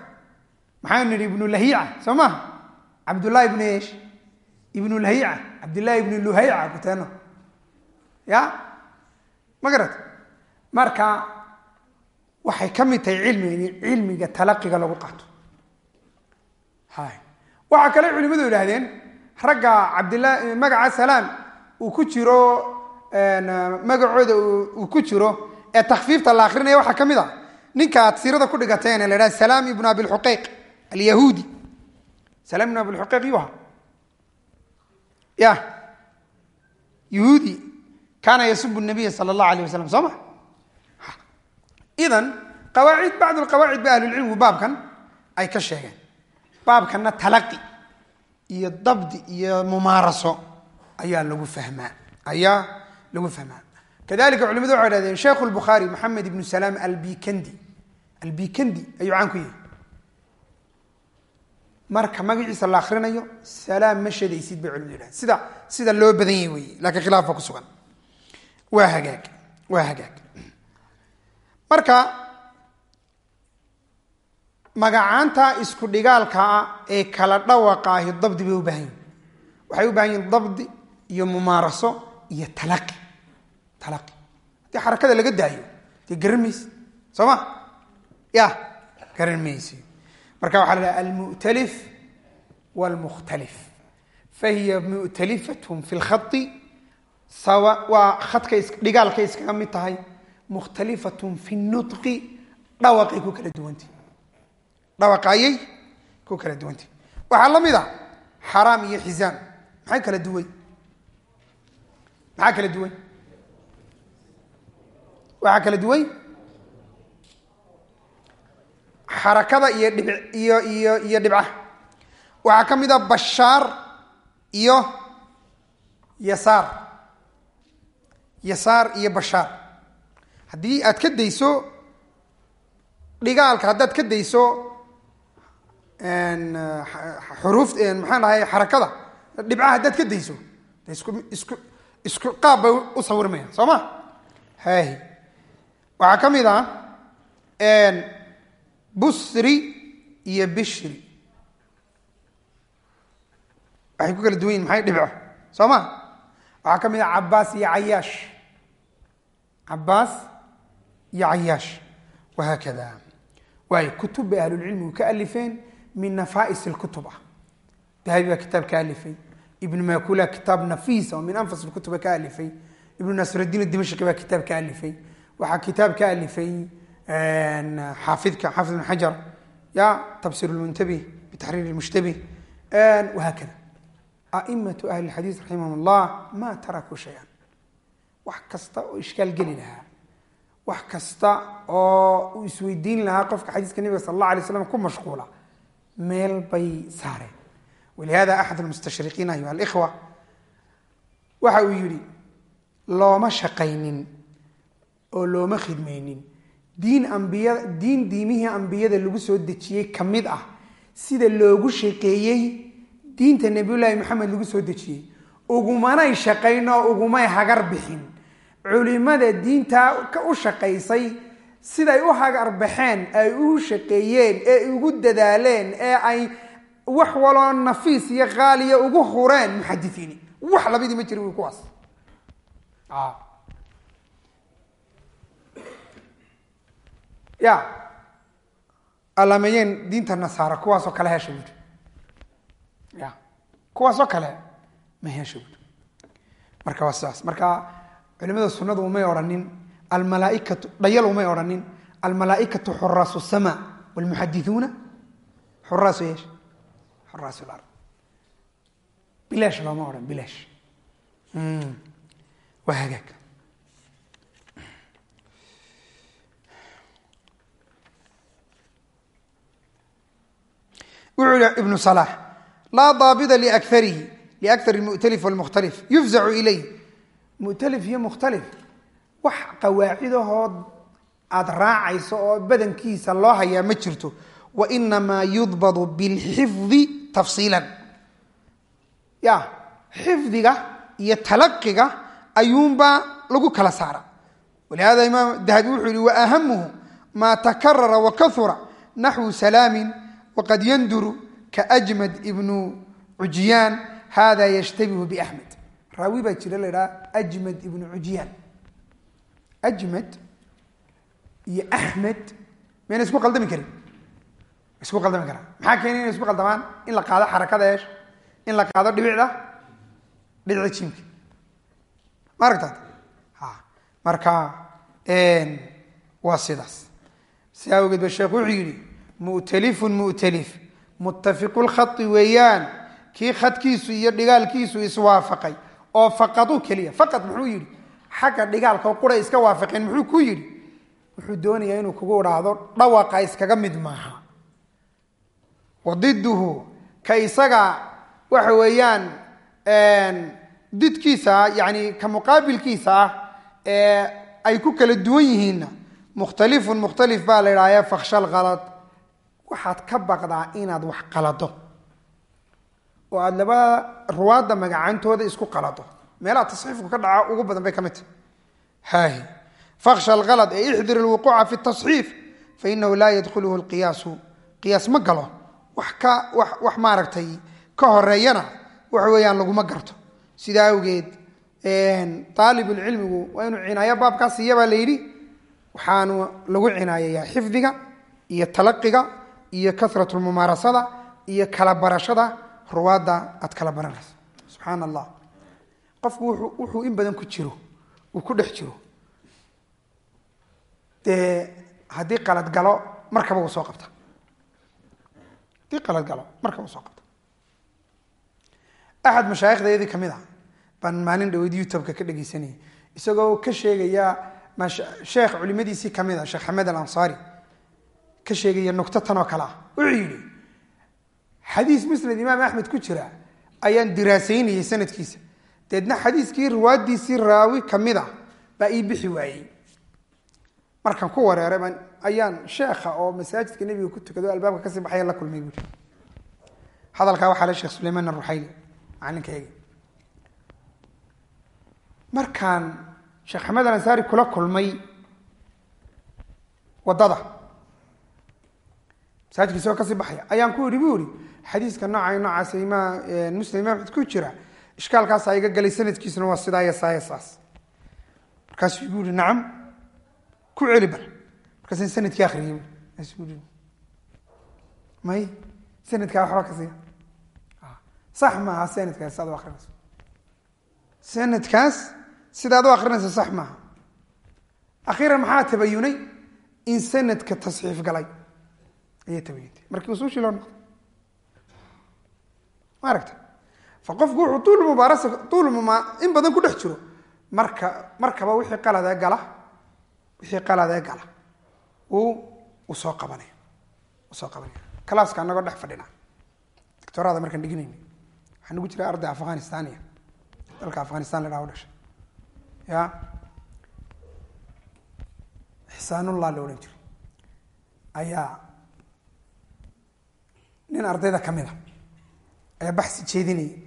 maxaanu nidhi ibnu lahiica. Soo maha cabdullahi ibnu eesh ibnu lahiica cabdillahi ibnu luhayca kuteeno ya? Ma garata marka waxay ka mid tahay cilmiga in cilmiga talaqiga lagu qaato. Hay. Waxaa kale culimadu yidhaahdeen ragga cabdila magaca salaam uu ku jiro magacooda uu ku jiro ee takfiifta la akrinaya waxaa ka mid a ninka aad siirada ku dhigateen ee la dhaha salaam ibnu abilxuqeyq alyahuudi salaam ibnu abilxuqeyq yuu ahaa ya yahuudi kaana yasubu nabiya sala allahu alayh wasalam soo ma? Idan qawaacid bacd lqawaacid ba ahlulcilmigu baabkan ay ka sheegeen. Baabkanna talaqi iyo dabdi iyo mumaaraso ayaa lagu fahmaa ayaa lagu fahmaa. Kadalika culimadu waxay hahdeen sheikhu lbukhaari maxamed ibnu salaam albikandi. Albikandi ayuu caan ku yahay marka magaciisa la akrinayo salaam ma shadaysid bay culimadu yidhahan sida sida loo badan yahy wey laakiin khilaaf baa ku sugan. Waa hagaag waa hagaag. Marka magacaanta isku dhigaalkaa ee kala dhawaqa ahi dabdi bay u baahan yihiin waxay u baahan yihiin dabdi iyo mumaaraso iyo talaqi. Talaqi. Haddii xarakada laga daayo dee garan maysi soo ma? Ya garan maysi marka waxaa la dhaha almu'talif wاlmukhtalif fahiya mu'talifathm fi اlkhai sawa waa khadka dhigaalkay iskaga mid tahay mukhtalifatun fi nutqi dhawaqay ku kala duwantay dhawaqa ayay ku kala duwantay waxaa la mid a xaraam iyo xisaam maxay kala duway? Maxaa kala duway? Waxaa kala duway xarakada iyo dhib iyo iyo iyo dhibcaha waxaa ka mid a bashaar iyo yasaar. Yasaar iyo bashaar. Haddii aad ka dayso dhigaalka haddaad ka dayso xuruuf maxaan dhahay xarakada dhibcaha haddaad ka dayso isku isku isku qaab bay u sawirmayaan soo ma? Hahi waxaa ka mid ah busri iyo bishri. Waxay ku kala duwan maxay dhibco soo ma? Waxaa ka mid ah cabaas iyo cayaash. Cabaas iyo cayaash. Wahaakada waayo kutub bay ahlulcilmigu ka alifeen min nafais lkutub ah dahabi baa kitaab ka alifay. Ibnu makula kitaab nafiisa oo min anfas lkutuba ka alifay. Ibnu nasradiin dimashqi baa kitaab ka alifay. Waxaa kitaab ka alifay xaafidka xaafid ibn xajar ya tafsir lmuntabih bitaxriir mushtabih wahaakada aimatu ahli xadiis raximahum llah ma tarakuu shayan. Wax kasta oo ishkaal geli lahaa. Wax kasta oo uu isweydiin lahaa qofka xadiiska nebiga sal allah alay slam ku mashquula. Meel bay saareen. Walihada axad almustashriqiin ayuha alikhwa waxa uu yidhi looma shaqaynin oo looma khidmaynin diin ambiya diin diimihii ambiyada lagu soo dejiyey ka mid ah sida loogu shaqeeyey diinta nebiyullaahi maxamed lagu soo dejiyey. Ugumanay shaqayn ugumay hagar bixin. Culimada diintaa u shaqaysay siday u hagar baxeen ay u shaqeeyeen ee ugu dadaaleen ee ay wax waloo nafiis iyo qaaliya ugu hureen muxadisiini wax labadii ma jiri wi kuwaas ya. Alamayeen diinta nasaara kuwaasoo kale hesha buuri ya. Kuwaasoo kale ma hesha buuri marka waa sidaas. Marka culimada sunadu umay odhanin almalaaikatu dhayal umay odhanin almalaaikatu xuraasu sama wlmuxadithuuna xuraasu yeesh? Xuraasu lard bilaash looma odhan bilaash waa hagaag wuxuu ibnu salax laa daabida liakarihi liakar mu'talif wlmukhtalif yufzacu ilayh mu'talif iyo mukhtalif wax qawaacidahood aada raacayso oo badankiisa loo hayaa ma jirto. Wa inamaa yudbadu bilxifdi tafsiilan. Ya xifdiga iyo talaqiga ayuunbaa lagu kala saara. Walihada imaam dahabi wuxuu yihi waahamuhu maa takarara wakahura naxwu salaamin waqad yanduru kaajmad ibnu cujiyaan hada yashtabihu biaxmed raawi baa jira la idhaha ajmad ibnu cujiyaan ajmad iyo axmed mayna isku qaldami karin isku qaldami karaan maxaa keenay inay isku qaldamaan in la qaado xarakada eesh in la qaado dhibicda dhibicda jiimka ma aragtaad ha marka waa sidaas si awgeed ba sheekhu wuxuu yidhi mu'talifun mu'talif. Muttafiqu lkhai weeyaan. Kii khadkiisu iyo dhigaalkiisu iswaafaqay. Oo faqadu keliya. Faqad muxuu yidhi xagga dhigaalka qura iska waafaqeen muxuu ku yidhi. Wuxuu doonayaa inuu kugu idhaahdo dhawaqa iskaga mid maaha. Wadiduhu ka isaga waxa weeyaan didkiisa yani ka muqaabilkiisa ah ee ay ku kala duwan yihiinna. Mukhtalifun mukhtalif baa la idhahaya fakshal qalad waxaad ka baqdaa inaad wax qalado oo aada laba ruwaadda magacantooda isku qalado meelaha tasxiifku ka dhaca ugu badan bay ka mid tahy haahi. Faksha alkalad ee ixdir alwuquuca fi tasxiif fainahu laa yadkhuluhu lqiyaasu qiyaas ma galo. Wax ka wax wax maaragtay ka horeeyana waxa weeyaan laguma garto. Sidaa awgeed aalibulcilmigu waa inuu cinaayo baabkaas iyabaa la yidhi waxaanu lagu cinaayayaa xifdiga iyo talaqiga iyo kasrat lmumaarasada iyo kala barashada ruwaadda aad kala baranayso. Subxaan allah qofku wuxuu in badan ku jiro uu ku dhex jiro. Dee haddii qalad galo markaba uu soo qabta. Haddii qalad galo markaba uu soo qabta. Axad mashaaikhdayadii ka mid ah baan maalin dhaweyd youtubeka ka dhegeysanayay isagoo ka sheegaya sheekh culimadiisii ka mid a sheekh xamed alansaari ka sheegaya nugto tan oo kale ah. Wuxuu yidhi xadiis musnad imaam axmed ku jira ayaan diraasaynayay sanadkiisa. Deedna xadiiskii riwaadiisii raawi ka mid a baa ii bixi waayey. Markaan ku wareeray baan ayaan sheekha oo masaajidka nebiga ku tukado albaabka ka sii baxaya la kulmay buui hadalkaa waxaa le sheekh sulaymaan aruxayli macalinkayga markaan sheekh xamed alansaari kula kulmay waddada masaajidka isagoo ka sii baxaya. Ayaan ku idhi bu ihi xadiiska nooca noocaas imaam muslim axmed ku jira. Ishkaalkaasaa iga galay sanadkiisuna waa sidaa iyo saa iyo saas. Markaasuu igu yihi nacam ku celi bal markaasaan sannadkii akriyay bu markaasuu ihi may sanadkaa waxba ka siiya sax maaha sanadkaas sidaad u akrinayso sanadkaas sidaad u akrinayso sax maaha. Akhiiran maxaa tabayunay in sanadka tasxiif galay ayay tabayuntay markii usuushii loo noqday ma aragta fa qofku wuxuu tuul mubaarasa tuul muma in badan ku dhex jiro. Marka markaba wixii qaladee gala wixii qaladee gala uu u qabanaya u qabanaya. Kalaaska anagoo dhex fadhina. Doctorada markaan dhiginayna waxaa nagu jira arday afghanistania dalka afghanistan la dhaha u dhashay. Ya? Xisaanullah la odhan jiray. Ayaa nin ardayda ka a ayaa baxsi jeedinaya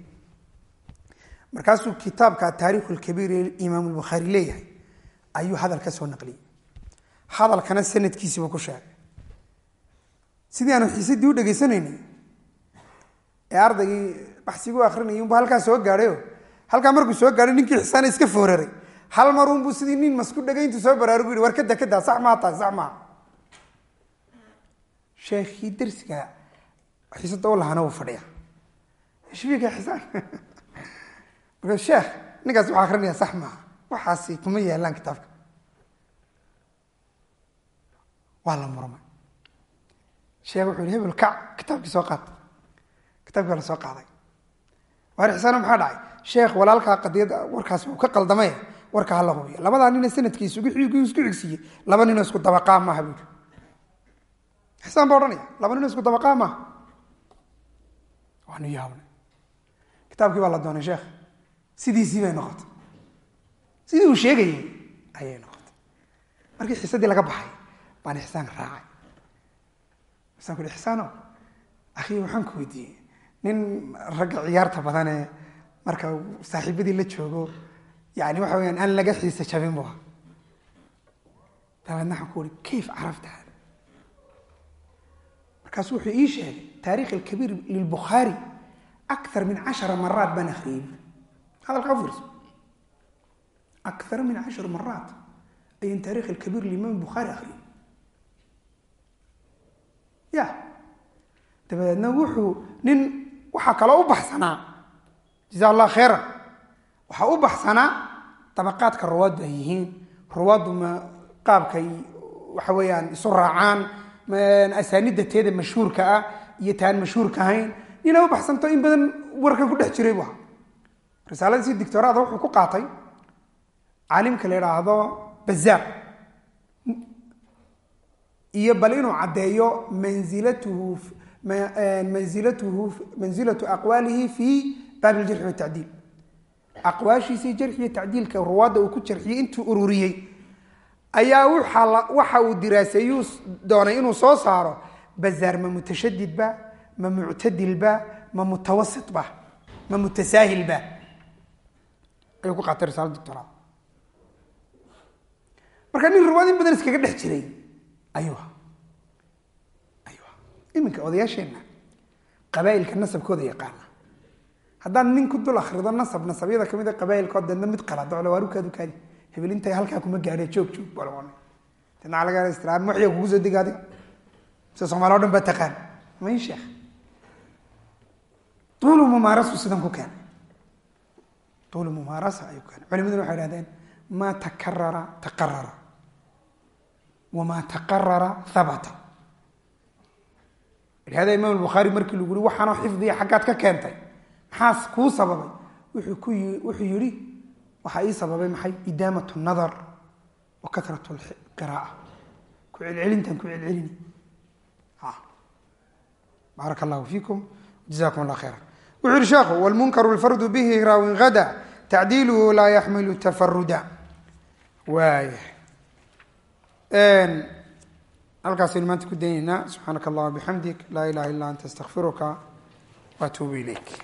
markaasuu kitaabka taarikh lkabiir ee imaam lbukhaari leeyahay ayuu hadal ka soo naqliyey hadalkana sanadkiisiiba ku sheegay. Sidii aanu xiisadii u dhegeysanayna ee ardaygii baxsiguu akrinayay unbu halkaa soo gaadhayo halkaa markuu soo gaadhay ninkii xisaana iska fooraray. Hal mar unbu sidii nin masku dhagayntu soo baraarugu yihi war kada kada sax maa tahay sax maaha. Sheekhii darsiga wuu fadhiya. Shbiika xisaan marka sheekh ninkaas waxaa akrinaya sax maaha waxaasi kuma yaalaan kitaabka. Waa la murmay sheekh wuxuu yihi hebel kac kitaabkii soo qaad. Kitaabkii la soo qaaday. Waar xisaano maxaa dhacay? Sheekh walaalkaa qadiyadda warkaas uu ka qaldamay. Warka hala hubiya labadaa nina sannadkii isugu isku xigsiiyey laba ninoo isku dabaqaa maaha buu yihi xisaan baa odhanaya laba ninoo isku dabaqaa maaha waanu yaabnay kitaabkii baa la doonay sheekh sidiisii bay noqotay. Sidii uu sheegayay ayay noqotay. Markii xisadii laga baxay baan ixsaan raacay. Isaan ku hi ixsaano akhi waxaan ku weydiiyey. Nin ragga ciyaarta badanee marka saaxiibadii la joogo yani waxa weyaan aan laga xiisa jabin bu aha dabeedna waxaan ku uhi kayf carafta hada markaasu wuxuu ii sheegay taarikh alkabiir lilbukhaari akar min cashara maraat baan akriyey hadalkaa fiirso akar min cashar maraat ayaan taarikh alkabiir limaam bukhaari akriyey ya dabadeedna wuxuu nin waxaa kaloo u baxsanaa jaza allah khayran waxaa u baxsanaa dabaqaadka ruwaaddu ay yihiin ruwaaddu ma qaabkay waxa weeyaan isu raacaan asaanida teeda iyo taan mashhuurka ahayn nina u baxsanto in badan warkan ku dhex jiray bu risaaladiisi dictoraada wuxuu ku qaatay caalimka la idhaahdo bazaar iyo bal inuu caddeeyo manzilatuhu manzilatuhu manzilatu aqwaalihi fi baab iljarxi watacdiil aqwaashiisii jarxiyo tacdiilka ruwaadda uu ku jarxiyey intuu ururiyey ayaa waxa uu diraaseeyuu doonay inuu soo saaro bazaar ma mutashadidba ma muctadilba ma mutawasitba ma mutasaahilba ayuu ku qaatay risaala doctoraa marka nin riwaad in badan iskaga dhex jiray ayuu ayuu iminka odayaasheenna qabaailka nasabkooda yaqaana haddaad nin ku dul akrido nasab nasabyada ka mid a qabaailkood deedna mid qalado ole waarukaadu kaadi hebel intay halkaa kuma gaadhe joog joog baa lagu laga istiraan muxya kugu soo dega sida soomaali o dhan baa taqaan may sheekh tuulu mumaarasu sidan ku keenay tuulu mumaarasa ayuu keenay culimaduna waxay ihahdeen maa takarara taqarara wamaa taqarara habata ihahda imaam bukhaari markii lagu yihi waxaanoo xifdiya xaggaad ka keentay. Maxaas kuu sababay. Wuxuu ku wuxuu yihi waxaa ii sababay maxay? Idaamat nadar wa katrat qira'a ku celcelintan ku celcelini baarak allahu fiikum jazakum allah khayra wuxuu yihi sheekhu wlmunkaru lfardu bihi raawin hada tacdiiluhu laa yaxmilu tafaruda waaya halkaasaynu maanta ku daynaynaa. Subxaanaka allah bixamdik laa ilaha illa anta astaqfiruka waatuubu ilayk